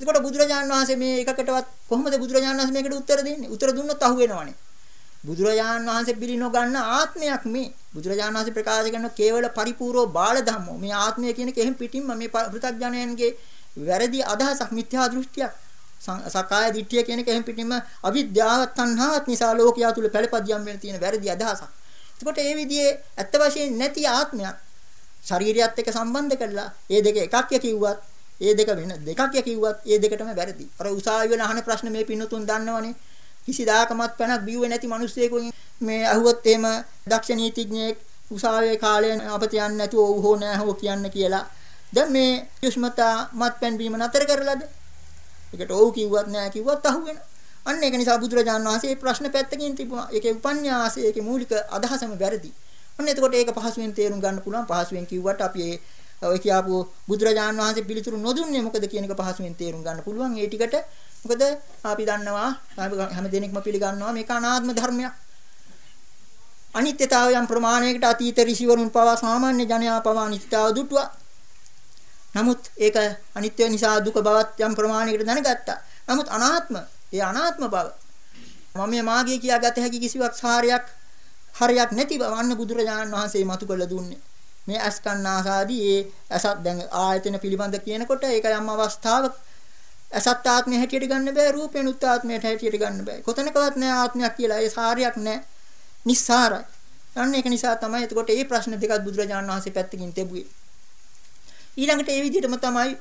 එතකොට බුදුරජාණන් වහන්සේ මේ එකකටවත් කොහොමද බුදුරජාණන් වහන්සේ මේකට උත්තර දෙන්නේ? උත්තර දුන්නොත් අහු වෙනවනේ. බුදුරජාණන් වහන්සේ පිළි නොගන්න ආත්මයක් මේ. බුදුරජාණන් වහන්සේ ප්‍රකාශ කරන කේවල පරිපූර්ව බාල ධම්මෝ. මේ ආත්මය කියන එක එහෙම පිටින්ම මේ පෘථග්ජනයන්ගේ වැරදි අදහසක් මිත්‍යා දෘෂ්ටියක්. සකාය දිට්ඨිය කියන එක එහෙම පිටින්ම අවිද්‍යාව තණ්හාවත් නිසා ලෝකයා තුල පළපදියම් වෙන තියෙන වැරදි අදහසක්. එතකොට ඒ විදිහේ ඇත්ත වශයෙන් නැති ආත්මයක් ශරීරයත් එක්ක සම්බන්ධ කරලා ඒ දෙක එකක් කිව්වත් ඒ දෙක වෙන දෙකක් කිව්වත් ඒ දෙකටම වැරදි. අර උසාවි වෙන අහන ප්‍රශ්න මේ පින්නතුන් දන්නවනේ. කිසිදාකමත් පැනක් බිව්වේ නැති මිනිස්සෙකුගෙන් මේ අහුවොත් එහෙම දක්ෂ නීතිඥයෙක් උසාවියේ කාලය අපත යන්නේ නැතුව ඔව් හෝ නෑ හෝ කියන්න කියලා. දැන් මේ යුෂ්මතා මත්පැන් බීම නතර කරලාද? ඒකට ඔව් කිව්වත් නෑ කිව්වත් අහුවෙන. අන්න ඒක නිසා බුදුරජාණන් වහන්සේ මේ ප්‍රශ්න පැත්තකින් තිබුණා. ඒකේ උපන්‍යාසය, ඒකේ මූලික අදහසම වැරදි. අන්න එතකොට ඒක පහසුවෙන් තේරුම් ගන්න පුළුවන්. පහසුවෙන් කිව්වට අපි ඒ ඔය කියාපු බුදුරජාණන් වහන්සේ පිළිතුරු නොදුන්නේ මොකද කියන එක පහසුවෙන් තේරුම් ගන්න පුළුවන්. ඒ ටිකට මොකද අපි දන්නවා හැම දෙනෙක්ම පිළිගන්නවා මේක අනාත්ම ධර්මයක්. අනිත්‍යතාව යම් ප්‍රමාණයකට අතීත ඍෂිවරුන් පවා සාමාන්‍ය ජනයා පවා අනිත්‍යතාව දුටුවා. නමුත් ඒක අනිත්‍ය නිසා දුක බවත් යම් ප්‍රමාණයකට දැනගත්තා. නමුත් අනාත්ම, ඒ අනාත්ම බව මම මේ මාගේ කියාගත හැකි කිසිවක් සාරයක් හරයක් නැති බව අන්න බුදුරජාණන් වහන්සේ මතු කළ දුන්නේ. මේ අස්කන්නාසාදී ඒ අසත් දැන් ආයතන පිළිබඳ කියනකොට ඒක යම් අවස්ථාවක අසත් ආත්මය හැටියට ගන්න බෑ රූපේනුත් ආත්මයට හැටියට ගන්න බෑ. කොතනකවත් නෑ ආත්මයක් කියලා. ඒ සාරයක් නෑ. නිස්සාරයි. අන්න ඒක නිසා තමයි එතකොට මේ ප්‍රශ්න දෙකත් බුදුරජාණන් වහන්සේ පැත්තකින් තිබුවේ. ඊළඟට ඒ විදිහටම තමයි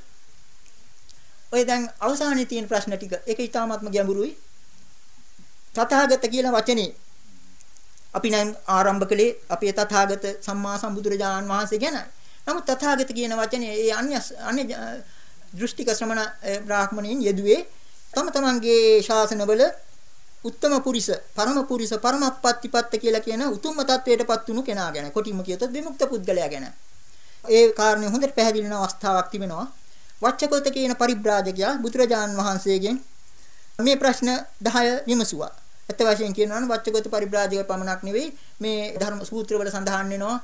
ඔය දැන් අවසානයේ තියෙන ප්‍රශ්න ටික. ඒක ඊටාත්ම ගැඹුරුයි. තථාගත කියලා වචනේ. අපි නම් ආරම්භ කළේ අපේ තථාගත සම්මා සම්බුදුරජාණන් වහන්සේ ගැනයි. නමුත් තථාගත කියන වචනේ ඒ අන්‍ය අන්‍ය දෘෂ්ටික ශ්‍රමණ බ්‍රාහ්මණයින් යෙදුවේ තම තමන්ගේ ශාසනවල උත්තම පුරිස, පරම පුරිස, පරමප්පත්තිපත්ත කියලා කියන උතුම්ම තත්වයටපත් වුණු කෙනා ගැන. කොටිම කියතොත් විමුක්ත පුද්ගලයා ගැන. ඒ කාරණේ හොඳට පැහැදිලි වෙන අවස්ථාවක් තිබෙනවා. වච්චකොත කියන පරිබ්‍රාජකයා බුදුරජාන් වහන්සේගෙන් මේ ප්‍රශ්න 10 විමසුවා. ඇත්ත වශයෙන් කියනවා නම් වච්චගත පරිබ්‍රාජක පමණක් නෙවෙයි මේ ධර්ම සූත්‍රවල සඳහන් වෙනවා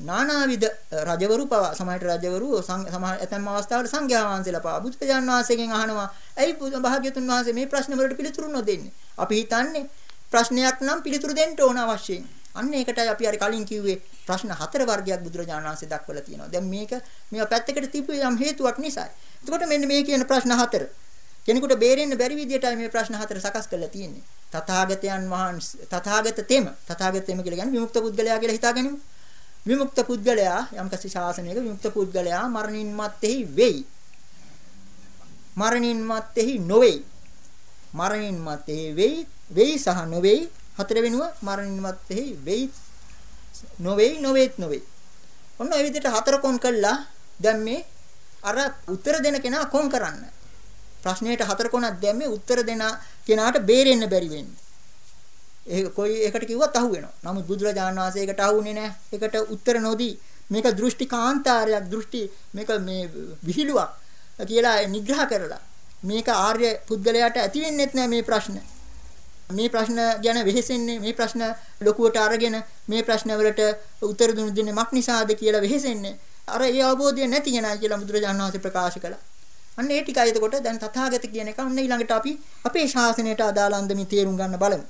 නානාවිද රජවරු පවා සමහර රජවරු සමහර ඇතැම් අවස්ථාවල සංඝයා වහන්සේලා පවා බුදුපජාන් වහන්සේගෙන් අහනවා ඇයි භාග්‍යතුන් වහන්සේ මේ ප්‍රශ්න වලට පිළිතුරු නොදෙන්නේ අපි හිතන්නේ ප්‍රශ්නයක් නම් පිළිතුරු දෙන්න ඕන අවශ්‍යයි අන්න ඒකටයි අපි අර කලින් කිව්වේ ප්‍රශ්න හතර වර්ගයක් බුදුරජාණන් වහන්සේ දක්වලා තියෙනවා. දැන් මේක මේවා පැත්තකට තිබ්බේ යම් හේතුවක් නිසායි. එතකොට මෙන්න මේ කියන ප්‍රශ්න හතර කෙනෙකුට බේරෙන්න බැරි විදියටයි මේ ප්‍රශ්න හතර සකස් කරලා තියෙන්නේ. තථාගතයන් වහන්සේ තථාගත තෙම තථාගත තෙම කියලා කියන්නේ විමුක්ත පුද්ගලයා කියලා හිතාගනිමු. විමුක්ත පුද්ගලයා යම්කිසි ශාසනයක විමුක්ත පුද්ගලයා මරණින් මත්තේහි වෙයි. මරණින් මත්තේහි නොවේයි. මරණින් මත්තේහි වෙයි වෙයි සහ නොවේයි හතර වෙනුව මරණින් මත්තේහි වෙයි නොවේයි නොවේත් නොවේ. ඔන්න ඔය විදිහට හතර කොන් කළා දැන් මේ අර උත්තර දෙන කෙනා කොන් කරන්න. ප්‍රශ්නයට හතර කොනක් දැම්මේ උත්තර දෙන කෙනාට බේරෙන්න බැරි වෙන්නේ. ඒක කොයි එකට කිව්වත් අහු වෙනවා. නමුත් බුදුරජාණන් වහන්සේ ඒකට අහුනේ නැහැ. ඒකට උත්තර නොදී මේක දෘෂ්ටි කාන්තාරයක් දෘෂ්ටි මේක මේ විහිළුවක් කියලා නිග්‍රහ කරලා මේක ආර්ය පුද්ගලයාට ඇති වෙන්නේත් නැහැ මේ ප්‍රශ්න. මේ ප්‍රශ්න ගැන වෙහෙසෙන්නේ මේ ප්‍රශ්න ලොකුවට අරගෙන මේ ප්‍රශ්න වලට උත්තර දුන්න දෙන්නේ මක් නිසාද කියලා වෙහෙසෙන්නේ. අර ඒ අවබෝධය නැති කෙනා කියලා බුදුරජාණන් වහන්සේ ප්‍රකාශ කළා. අන්න ඒ ටිකයි එතකොට දැන් තථාගත කියන එක ඔන්න ඊළඟට අපි අපේ ශාසනයට අදාළ අන්දමින් තේරුම් ගන්න බලමු.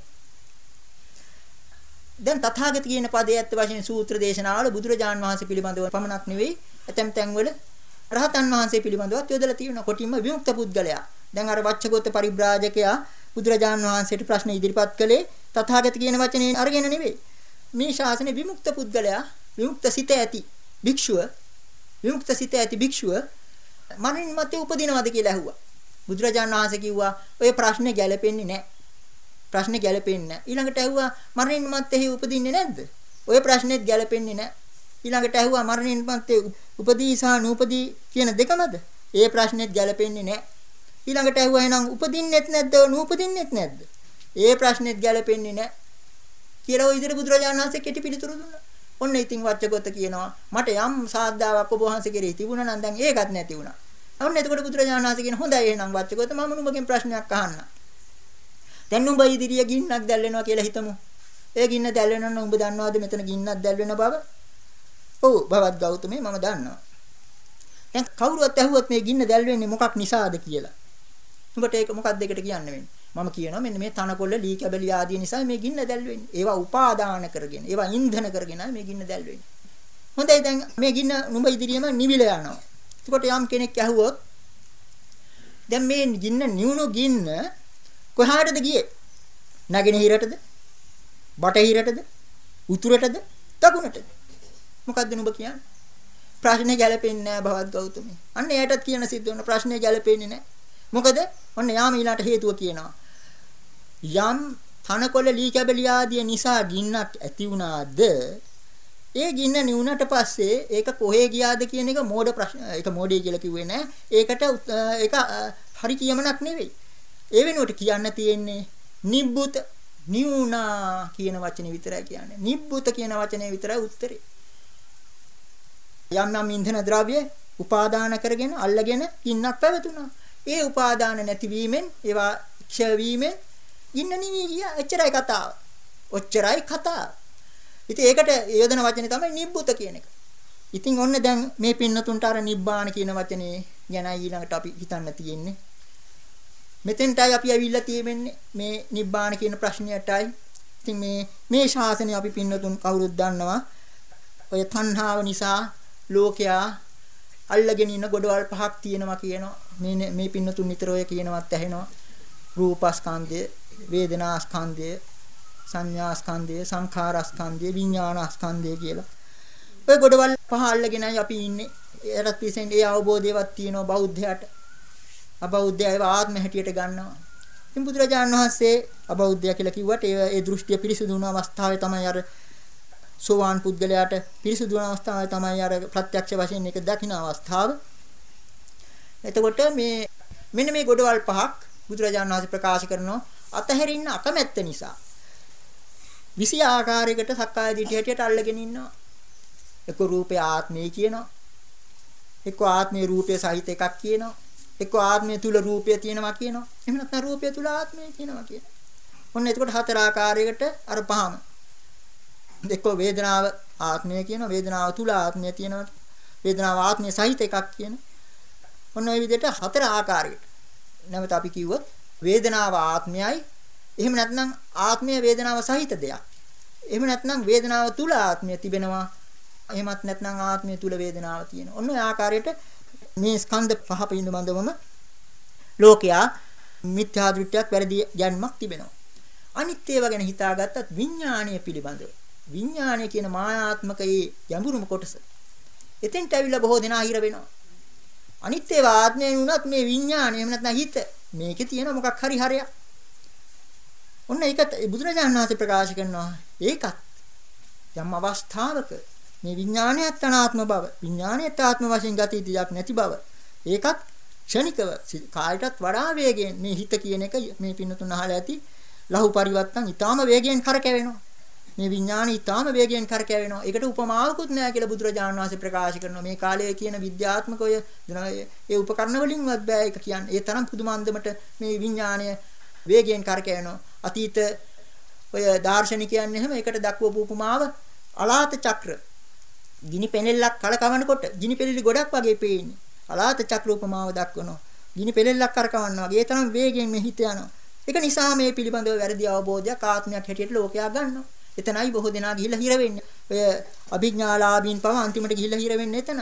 දැන් තථාගත කියන පදයේ ඇත්ත වශයෙන් සූත්‍ර දේශනාවල බුදුරජාන් වහන්සේ පිළිබඳව පමණක් නෙවෙයි ඇතැම් තැන්වල රහතන් වහන්සේ පිළිබඳවත් යොදලා තියෙනවා කොටින්ම විමුක්ත පුද්ගලයා. දැන් අර වච්චගොත්ත පරිබ්‍රාජකයා බුදුරජාන් වහන්සේට ප්‍රශ්න ඉදිරිපත් කළේ තථාගත කියන වචනේ අරගෙන නෙවෙයි. මේ ශාසනයේ විමුක්ත පුද්ගලයා විමුක්ත සිත ඇති භික්ෂුව විමුක්ත සිත ඇති භික්ෂුව මරණින් මත්තේ උපදිනවද කියලා ඇහුවා. බුදුරජාණන් වහන්සේ කිව්වා ඔය ප්‍රශ්නේ ගැලපෙන්නේ නැහැ. ප්‍රශ්නේ ගැලපෙන්නේ නැහැ. ඊළඟට ඇහුවා මරණින් මත්තේ උපදින්නේ නැද්ද? ඔය ප්‍රශ්නේත් ගැලපෙන්නේ නැහැ. ඊළඟට ඇහුවා මරණින් මත්තේ උපදී සහ නූපදී කියන දෙකමද? ඒ ප්‍රශ්නේත් ගැලපෙන්නේ නැහැ. ඊළඟට ඇහුවා එහෙනම් උපදින්නෙත් නැද්ද නූපදින්නෙත් නැද්ද? ඒ ප්‍රශ්නේත් ගැලපෙන්නේ නැහැ. කියලා ওই විදිහට බුදුරජාණන් වහන්සේ කෙටි පිළිතුරු දුන්නා. ඔන්න ඉතින් වච්චගොත කියනවා මට යම් සාද්දාවක් ඔබ වහන්සේ කෙරෙහි තිබුණා නම් දැන් ඒකත් නැති වුණා. ඔන්න එතකොට බුදුරජාණන් වහන්සේ කියන හොඳයි එහෙනම් වච්චගොත මම නුඹගෙන් ප්‍රශ්නයක් අහන්න. දැන් නුඹ ඉදිරිය ගින්නක් දැල්වෙනවා කියලා හිතමු. ඒ ගින්න දැල්වෙනවා නම් උඹ දන්නවද මෙතන ගින්නක් දැල්වෙන බව? ඔව් භවත් ගෞතමේ මම දන්නවා. දැන් කවුරුවත් ඇහුවොත් මේ ගින්න දැල්වෙන්නේ මොකක් නිසාද කියලා. උඹට ඒක මොකක්ද ඒකට කියන්න වෙන්නේ? මම කියනවා මෙන්න මේ තනකොළ ලී කැබලි ආදී නිසා මේ ගින්න දැල් වෙන්නේ. ඒවා උපාදාන කරගෙන, ඒවා ඉන්ධන කරගෙන මේ ගින්න දැල් වෙන්නේ. හොඳයි දැන් මේ ගින්න නුඹ ඉදිරියම නිවිල යනවා. එතකොට යම් කෙනෙක් ඇහුවොත් දැන් මේ ගින්න නිවුණු ගින්න කොහාටද ගියේ? නැගෙනහිරටද? බටහිරටද? උතුරටද? දකුණටද? මොකද්ද නුඹ කියන්නේ? ප්‍රශ්නේ ගැලපෙන්නේ නැහැ භවත් ගෞතමී. අන්න එයාටත් කියන සිද්ධ වෙන ප්‍රශ්නේ ගැලපෙන්නේ නැහැ. මොකද? ඔන්න යාම ඊළාට හේතුව කියනවා. යම් තනකොළ ලී කැබලි ආදිය නිසා ගින්නක් ඇති වුණාද ඒ ගින්න නිවුනට පස්සේ ඒක කොහේ ගියාද කියන එක මෝඩ ප්‍රශ්න ඒක මෝඩේ කියලා කිව්වේ නෑ ඒකට ඒක හරි කියමනක් නෙවෙයි ඒ වෙනුවට කියන්න තියෙන්නේ නිබ්බුත නිවුනා කියන වචනේ විතරයි කියන්නේ නිබ්බුත කියන වචනේ විතරයි උත්තරේ යම් යම් ඉන්ධන ද්‍රව්‍ය උපාදාන කරගෙන අල්ලගෙන ගින්නක් පැවතුණා ඒ උපාදාන නැතිවීමෙන් ඒවා ක්ෂය වීමෙන් ඉන්න නිවි කිය එච්චරයි කතාව. ඔච්චරයි කතාව. ඉතින් ඒකට යොදන වචනේ තමයි නිබ්බුත කියන එක. ඉතින් ඔන්න දැන් මේ පින්නතුන්ට අර නිබ්බාන කියන වචනේ ගැන ඊළඟට අපි හිතන්න තියෙන්නේ. මෙතෙන්ටයි අපි ඇවිල්ලා තියෙන්නේ මේ නිබ්බාන කියන ප්‍රශ්නයටයි. ඉතින් මේ මේ ශාසනය අපි පින්නතුන් කවුරුත් දන්නවා. ඔය තණ්හාව නිසා ලෝකයා අල්ලගෙන ඉන්න ගොඩවල් පහක් තියෙනවා කියනවා. මේ මේ පින්නතුන් නිතර ඔය කියනවත් ඇහෙනවා. රූපස්කන්ධය වේදනාස්කන්ධය සංඥාස්කන්ධය සංඛාරස්කන්ධය විඥානස්කන්ධය කියලා. ඔය ගොඩවල් පහ අල්ලගෙනයි අපි ඉන්නේ. ඒකට පිසෙන් ඒ අවබෝධයවත් තියෙනවා බෞද්ධයාට. අබෞද්ධය ඒව ආත්ම හැටියට ගන්නවා. ඉතින් බුදුරජාණන් වහන්සේ අබෞද්ධය කියලා කිව්වට ඒ ඒ දෘෂ්ටිය පිරිසුදු වුණ අවස්ථාවේ තමයි අර සෝවාන් පුද්ගලයාට පිරිසුදු වුණ අවස්ථාවේ තමයි අර ප්‍රත්‍යක්ෂ වශයෙන් ඒක දකින්න අවස්ථාව. එතකොට මේ මෙන්න මේ ගොඩවල් පහක් බුදුරජාණන් වහන්සේ ප්‍රකාශ කරනවා අතහැරින්න අකමැත්ත නිසා. විසි ආකාරයකට සක්කාය දිට්ඨිය හැටියට අල්ලගෙන ඉන්නවා. එක්ක රූපේ ආත්මය කියනවා. එක්ක ආත්මේ රූපය සහිත එකක් කියනවා. එක්ක ආත්මය තුල රූපය තියෙනවා කියනවා. එහෙම නැත්නම් රූපය තුල ආත්මය කියනවා කියනවා. ඔන්න එතකොට හතර ආකාරයකට අර පහම. එක්ක වේදනාව ආත්මය කියන වේදනාව තුල ආත්මය තියෙනවා. වේදනාව ආත්මය සහිත එකක් කියන. ඔන්න ඔය විදිහට හතර ආකාරයකට. නැවත අපි කිව්වොත් වේදනාව ආත්මයයි. එහෙම නැත්නම් ආත්මය වේදනාව සහිත දෙයක්. එහෙම නැත්නම් වේදනාව තුල ආත්මය තිබෙනවා. එහෙමත් නැත්නම් ආත්මය තුල වේදනාව තියෙනවා. ඔන්න ඔය ආකාරයට මේ ස්කන්ධ පහ පිළිබඳවම ලෝකයා මිත්‍යා දෘෂ්ටියක් වැරදි ගැන්මක් තිබෙනවා. අනිත් ඒවා ගැන හිතාගත්තත් විඥාණය පිළිබඳව. විඥාණය කියන මායාත්මක ඒ ගැඹුරුම කොටස. එතෙන්ට ඇවිල්ලා බොහෝ දෙනා හිර වෙනවා. අනිත් ඒවා ආත්මයෙන් උනත් මේ විඥාණය එහෙම නැත්නම් හිත මේකේ තියෙන මොකක් හරි හරයක්. ඔන්න ඒක බුදුරජාණන් වහන්සේ ප්‍රකාශ කරනවා. ඒකත් යම් අවස්ථාවක මේ විඥානයත් අනාත්ම බව. විඥානයත් ආත්ම වශයෙන් ගත යුතුයක් නැති බව. ඒකත් ක්ෂණිකව කායයටත් වඩා වේගයෙන් මේ හිත කියන එක මේ පින්නතුන් අහලා ඇති ලහු පරිවර්තන ඊටාම වේගයෙන් කරකැවෙනවා. මේ විඥානය ඊටාම වේගයෙන් කරකැවෙනවා. ඒකට උපමාවකුත් නෑ කියලා බුදුරජාණන් වහන්සේ ප්‍රකාශ කරනවා. මේ කාලයේ කියන විද්‍යාත්මක ඔය ඒ උපකරණ වලින්වත් බෑ. ඒක කියන්නේ ඒ තරම් පුදුම අන්දමට මේ විඥානය වේගයෙන් කරකැවෙනවා. අතීත ඔය දාර්ශනිකයන් එහෙම ඒකට දක්වපු උපමාව අලාත චක්‍ර. ගිනි පෙනෙල්ලක් කලකවනකොට ගිනි පෙලිලි ගොඩක් වගේ පේන්නේ. අලාත චක්‍ර උපමාව දක්වනවා. ගිනි පෙලෙල්ලක් කරකවනවා වගේ ඒ තරම් වේගයෙන් මේ හිත යනවා. ඒක නිසා මේ පිළිබඳව වැරදි අවබෝධයක් ආත්මයක් හැටියට ලෝකයා ගන්නවා. එතනයි බොහෝ දෙනා ගිහිල්ලා හිර වෙන්නේ. ඔය අභිඥාලාභීන් පව අන්තිමට ගිහිල්ලා හිර වෙන්නේ එතන.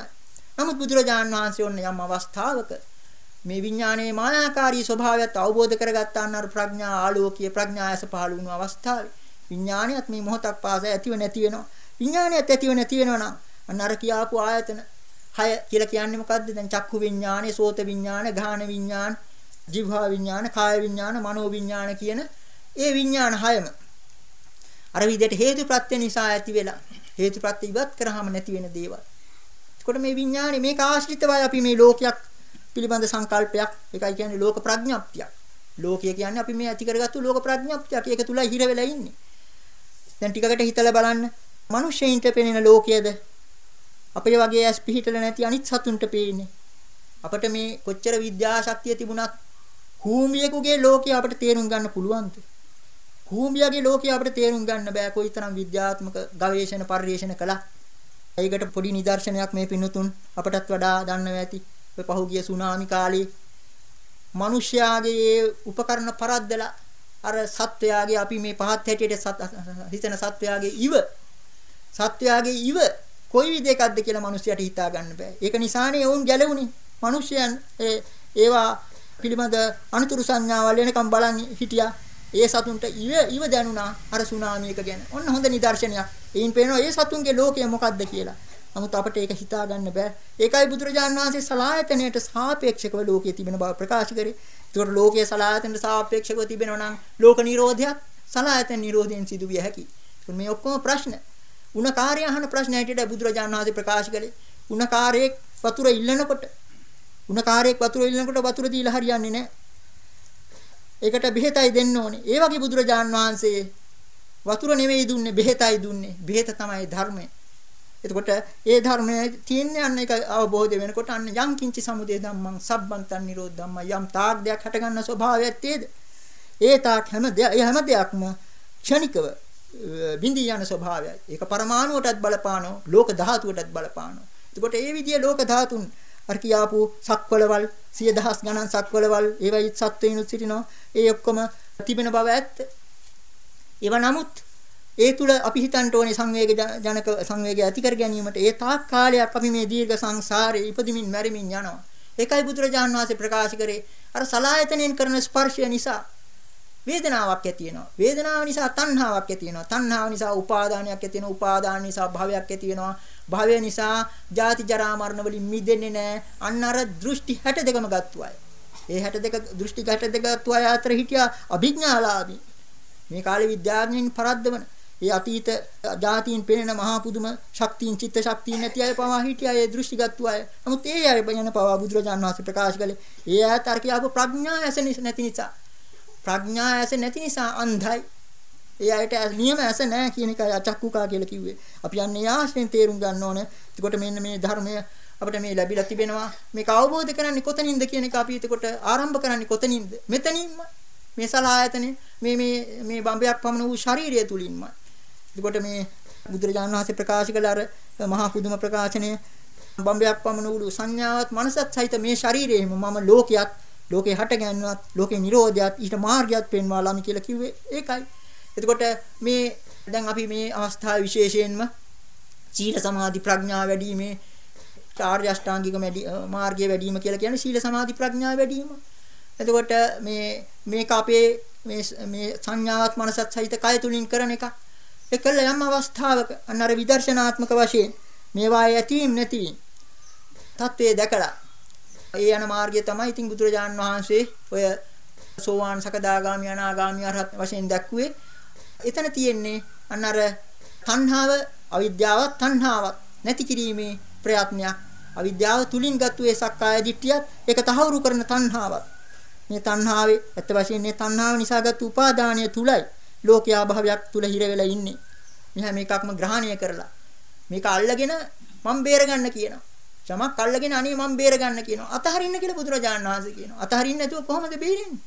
නමුත් බුදුරජාන් වහන්සේ ඔන්න යම් අවස්ථාවක මේ විඥානයේ මායාකාරී ස්වභාවයත් අවබෝධ කරගත්තාන් අර ප්‍රඥා ආලෝකීය ප්‍රඥායස පහළ වුණු අවස්ථාවේ විඥානියත් මේ මොහොතක් පාසා ඇතිව නැති වෙනවා. විඥානියත් ඇතිව නැති වෙනවා නම් අන්න අර කියාපු ආයතන හය කියලා කියන්නේ මොකද්ද? දැන් චක්කු විඥානේ, සෝත විඥාන, ගාහන විඥාන, જીවහා විඥාන, කාය විඥාන, මනෝ විඥාන කියන ඒ විඥාන හයම අර විදිහට හේතුප්‍රත්‍ය නිසා ඇති වෙලා හේතුප්‍රත්‍ය ඉවත් කරාම නැති වෙන දේවල්. එතකොට මේ විඥානේ මේක ආශ්‍රිතවයි අපි මේ ලෝකයක් පිළිබඳ සංකල්පයක් ඒකයි කියන්නේ ලෝක ප්‍රඥප්තියක්. ලෝකය කියන්නේ අපි මේ ඇති කරගත්තු ලෝක ප්‍රඥප්තියක්. ඒක තුලයි හිර වෙලා ඉන්නේ. දැන් ටිකකට හිතලා බලන්න. මිනිස්සෙයින්ට පෙනෙන ලෝකයේද අපේ වගේ ඇස් පිහිටල නැති අනිත් සතුන්ට පේන්නේ. අපිට මේ කොච්චර විද්‍යා ශක්තිය තිබුණත් කූඹියෙකුගේ ලෝකය අපිට තේරුම් ගන්න පුළුවන්ද? කූඹියාගේ ලෝකය අපිට තේරුම් ගන්න බෑ කොයිතරම් විද්‍යාත්මක ගවේෂණ පරිශන කළා. ඒකට පොඩි නිදර්ශනයක් මේ පින්නතුන් අපටත් වඩා දන්නවා ඇති. ඔය පහුගිය සුනාමි කාලේ මිනිස්යාගේ උපකරණ පරද්දලා අර සත්වයාගේ අපි මේ පහත් හැටියට හිතන සත්වයාගේ ඉව සත්වයාගේ ඉව කොයි විදිහකක්ද කියලා මිනිස්සයාට හිතා ගන්න බෑ. ඒක නිසානේ වුන් ගැලවුනේ. මිනිස්සයන් ඒවා පිළිබඳ අනුතුරු සංඥාවල් වෙනකම් බලන් හිටියා. ඒ සතුන්ට ඉව ඉව දැනුණා අර සුනාමියක ගැන. ඔන්න හොඳ නිදර්ශනයක්. එයින් පේනවා ඒ සතුන්ගේ ලෝකය මොකද්ද කියලා. නමුත් අපිට ඒක හිතා ගන්න බෑ. ඒකයි බුදුරජාණන් වහන්සේ සලායතනයට සාපේක්ෂකව ලෝකයේ තිබෙන බව ප්‍රකාශ කරේ. ඒකට ලෝකයේ සලායතනට සාපේක්ෂකව තිබෙනවා නම් ලෝක නිරෝධයක් සලායතන නිරෝධයෙන් සිදුවිය හැකියි. මේ ඔක්කොම ප්‍රශ්න. උණකාරය අහන ප්‍රශ්න හැටියට බුදුරජාණන් වහන්සේ ප්‍රකාශ කළේ උණකාරයෙක් වතුර ඉල්ලනකොට උණකාරයෙක් වතුර ඉල්ලනකොට වතුර දීලා හරියන්නේ නැහැ. ඒකට බෙහෙතයි දෙන්න ඕනේ. ඒ වගේ බුදුරජාණන් වහන්සේ වතුර නෙවෙයි දුන්නේ බෙහෙතයි දුන්නේ. බෙහෙත තමයි ධර්මය. එතකොට ඒ ධර්මයේ තියෙන යන්න එක අවබෝධ වෙනකොට අන්න යම් කිංචි සමුදය ධම්මං සබ්බන්තන් නිරෝධ ධම්ම යම් තාක් දෙයක් හටගන්න ස්වභාවයක් තියෙද ඒ තාක් හැම දෙයක් හැම දෙයක්ම ක්ෂණිකව බිඳී යන ස්වභාවයයි. ඒක පරමාණුවටත් බලපානවා, ලෝක ධාතුවටත් බලපානවා. එතකොට ඒ විදිහේ ලෝක ධාතුන් අර කියාපු සක්වලවල් සිය දහස් ගණන් සක්වලවල් ඒවයි සත්වයිනුත් සිටිනවා. ඒ ඔක්කොම තිබෙන බව ඇත්ත. ඒව නමුත් ඒ තුල අපි හිතන්න ඕනේ සංවේග ජනක සංවේගය ඇති කර ගැනීමට ඒ තාක් කාලයක් අපි මේ දීර්ඝ සංසාරේ ඉපදිමින් මැරිමින් යනවා. ඒකයි බුදුරජාන් වහන්සේ ප්‍රකාශ කරේ අර සලායතනෙන් කරන ස්පර්ශය නිසා වේදනාවක් ඇති වෙනවා. වේදනාව නිසා තණ්හාවක් ඇති වෙනවා. තණ්හාව නිසා උපාදානයක් ඇති වෙනවා. උපාදාන නිසා භවයක් ඇති වෙනවා. භවය නිසා ජාති ජරා මරණ වලින් මිදෙන්නේ නැහැ. අන්න අර දෘෂ්ටි 62ම ගත්තු අය. ඒ 62 දෘෂ්ටි 62 ගත්තු අය අතර හිටියා අභිඥාලාභී. මේ කාලේ විද්‍යාඥයින් පරද්දවන ඒ අතීත ජාතීන් පෙනෙන මහා පුදුම ශක්තියින් චිත්ත ශක්තියින් නැති අය පවා හිටියා ඒ දෘෂ්ටිගත්තු අය. නමුත් ඒ අය බයන පවා බුදුරජාණන් වහන්සේ ප්‍රකාශ කළේ ඒ අය තර්කය ආපු ප්‍රඥා ඇස නැති නිසා. ප්‍රඥා ඇස නැති නිසා අන්ධයි. ඒ අයට නියම ඇස නැහැ කියන එකයි අචක්කුකා කියලා කිව්වේ. අපි යන්නේ ආශ්‍රයෙන් තේරුම් ගන්න ඕන. එතකොට මෙන්න මේ ධර්මය අපිට මේ ලැබිලා තිබෙනවා. මේක අවබෝධ කරන්නේ කොතනින්ද කියන එක අපි එතකොට ආරම්භ කරන්නේ කොතනින්ද? මෙතනින්ම. මේ සලආයතනෙ මේ මේ මේ බම්බයක් පමණ වූ ශරීරය තුලින්මයි. එතකොට මේ බුදුරජාණන් වහන්සේ ප්‍රකාශ කළ අර මහා පුදුම ප්‍රකාශනය බම්බයක් පමණ වූ සංඥාවත් මනසත් සහිත මේ ශරීරයේම මම ලෝකයක් ලෝකේ හට ගැන්වත් ලෝකේ නිරෝධයත් ඊට මාර්ගයත් පෙන්වා ළමි කියලා කිව්වේ ඒකයි. එතකොට මේ දැන් අපි මේ අවස්ථාව විශේෂයෙන්ම සීල සමාධි ප්‍රඥා වැඩිීමේ ආර්ය අෂ්ටාංගික මාර්ගයේ වැඩිම කියලා කියන්නේ සීල සමාධි ප්‍රඥා වැඩිම. එතකොට මේ මේක අපේ මේ මේ සංඥාවත් මනසත් සහිත කය තුලින් කරන එක. ඒකල යම් අවස්ථාවක අන්නර විදර්ශනාත්මක වශයෙන් මේවායේ ඇතීම් නැතිවීම තත්වයේ දැකලා ඒ යන මාර්ගය තමයි ඉතින් බුදුරජාන් වහන්සේ ඔය සෝවාන් සකදාගාමි අනාගාමි අරහත් වශයෙන් දැක්ුවේ. එතන තියෙන්නේ අන්න අර තණ්හාව අවිද්‍යාවත් තණ්හාවත් නැති කිරීමේ ප්‍රයත්නයක්. අවිද්‍යාව තුලින් ගත්තු ඒ සක්කාය දිට්ඨියත් ඒක තහවුරු කරන තණ්හාවක්. මේ තණ්හාවේ ඇත්ත වශයෙන්ම මේ තණ්හාව නිසා ගත්තු උපාදානය තුලයි ලෝකයා භාවයක් තුල හිර වෙලා ඉන්නේ. මෙහා මේකක්ම ග්‍රහණය කරලා මේක අල්ලගෙන මම බේරගන්න කියනවා. යමක් අල්ලගෙන අනේ මම බේර ගන්න කියනවා. අතහරින්න කියලා බුදුරජාණන් වහන්සේ කියනවා. අතහරින්න නැතුව කොහොමද බේරෙන්නේ?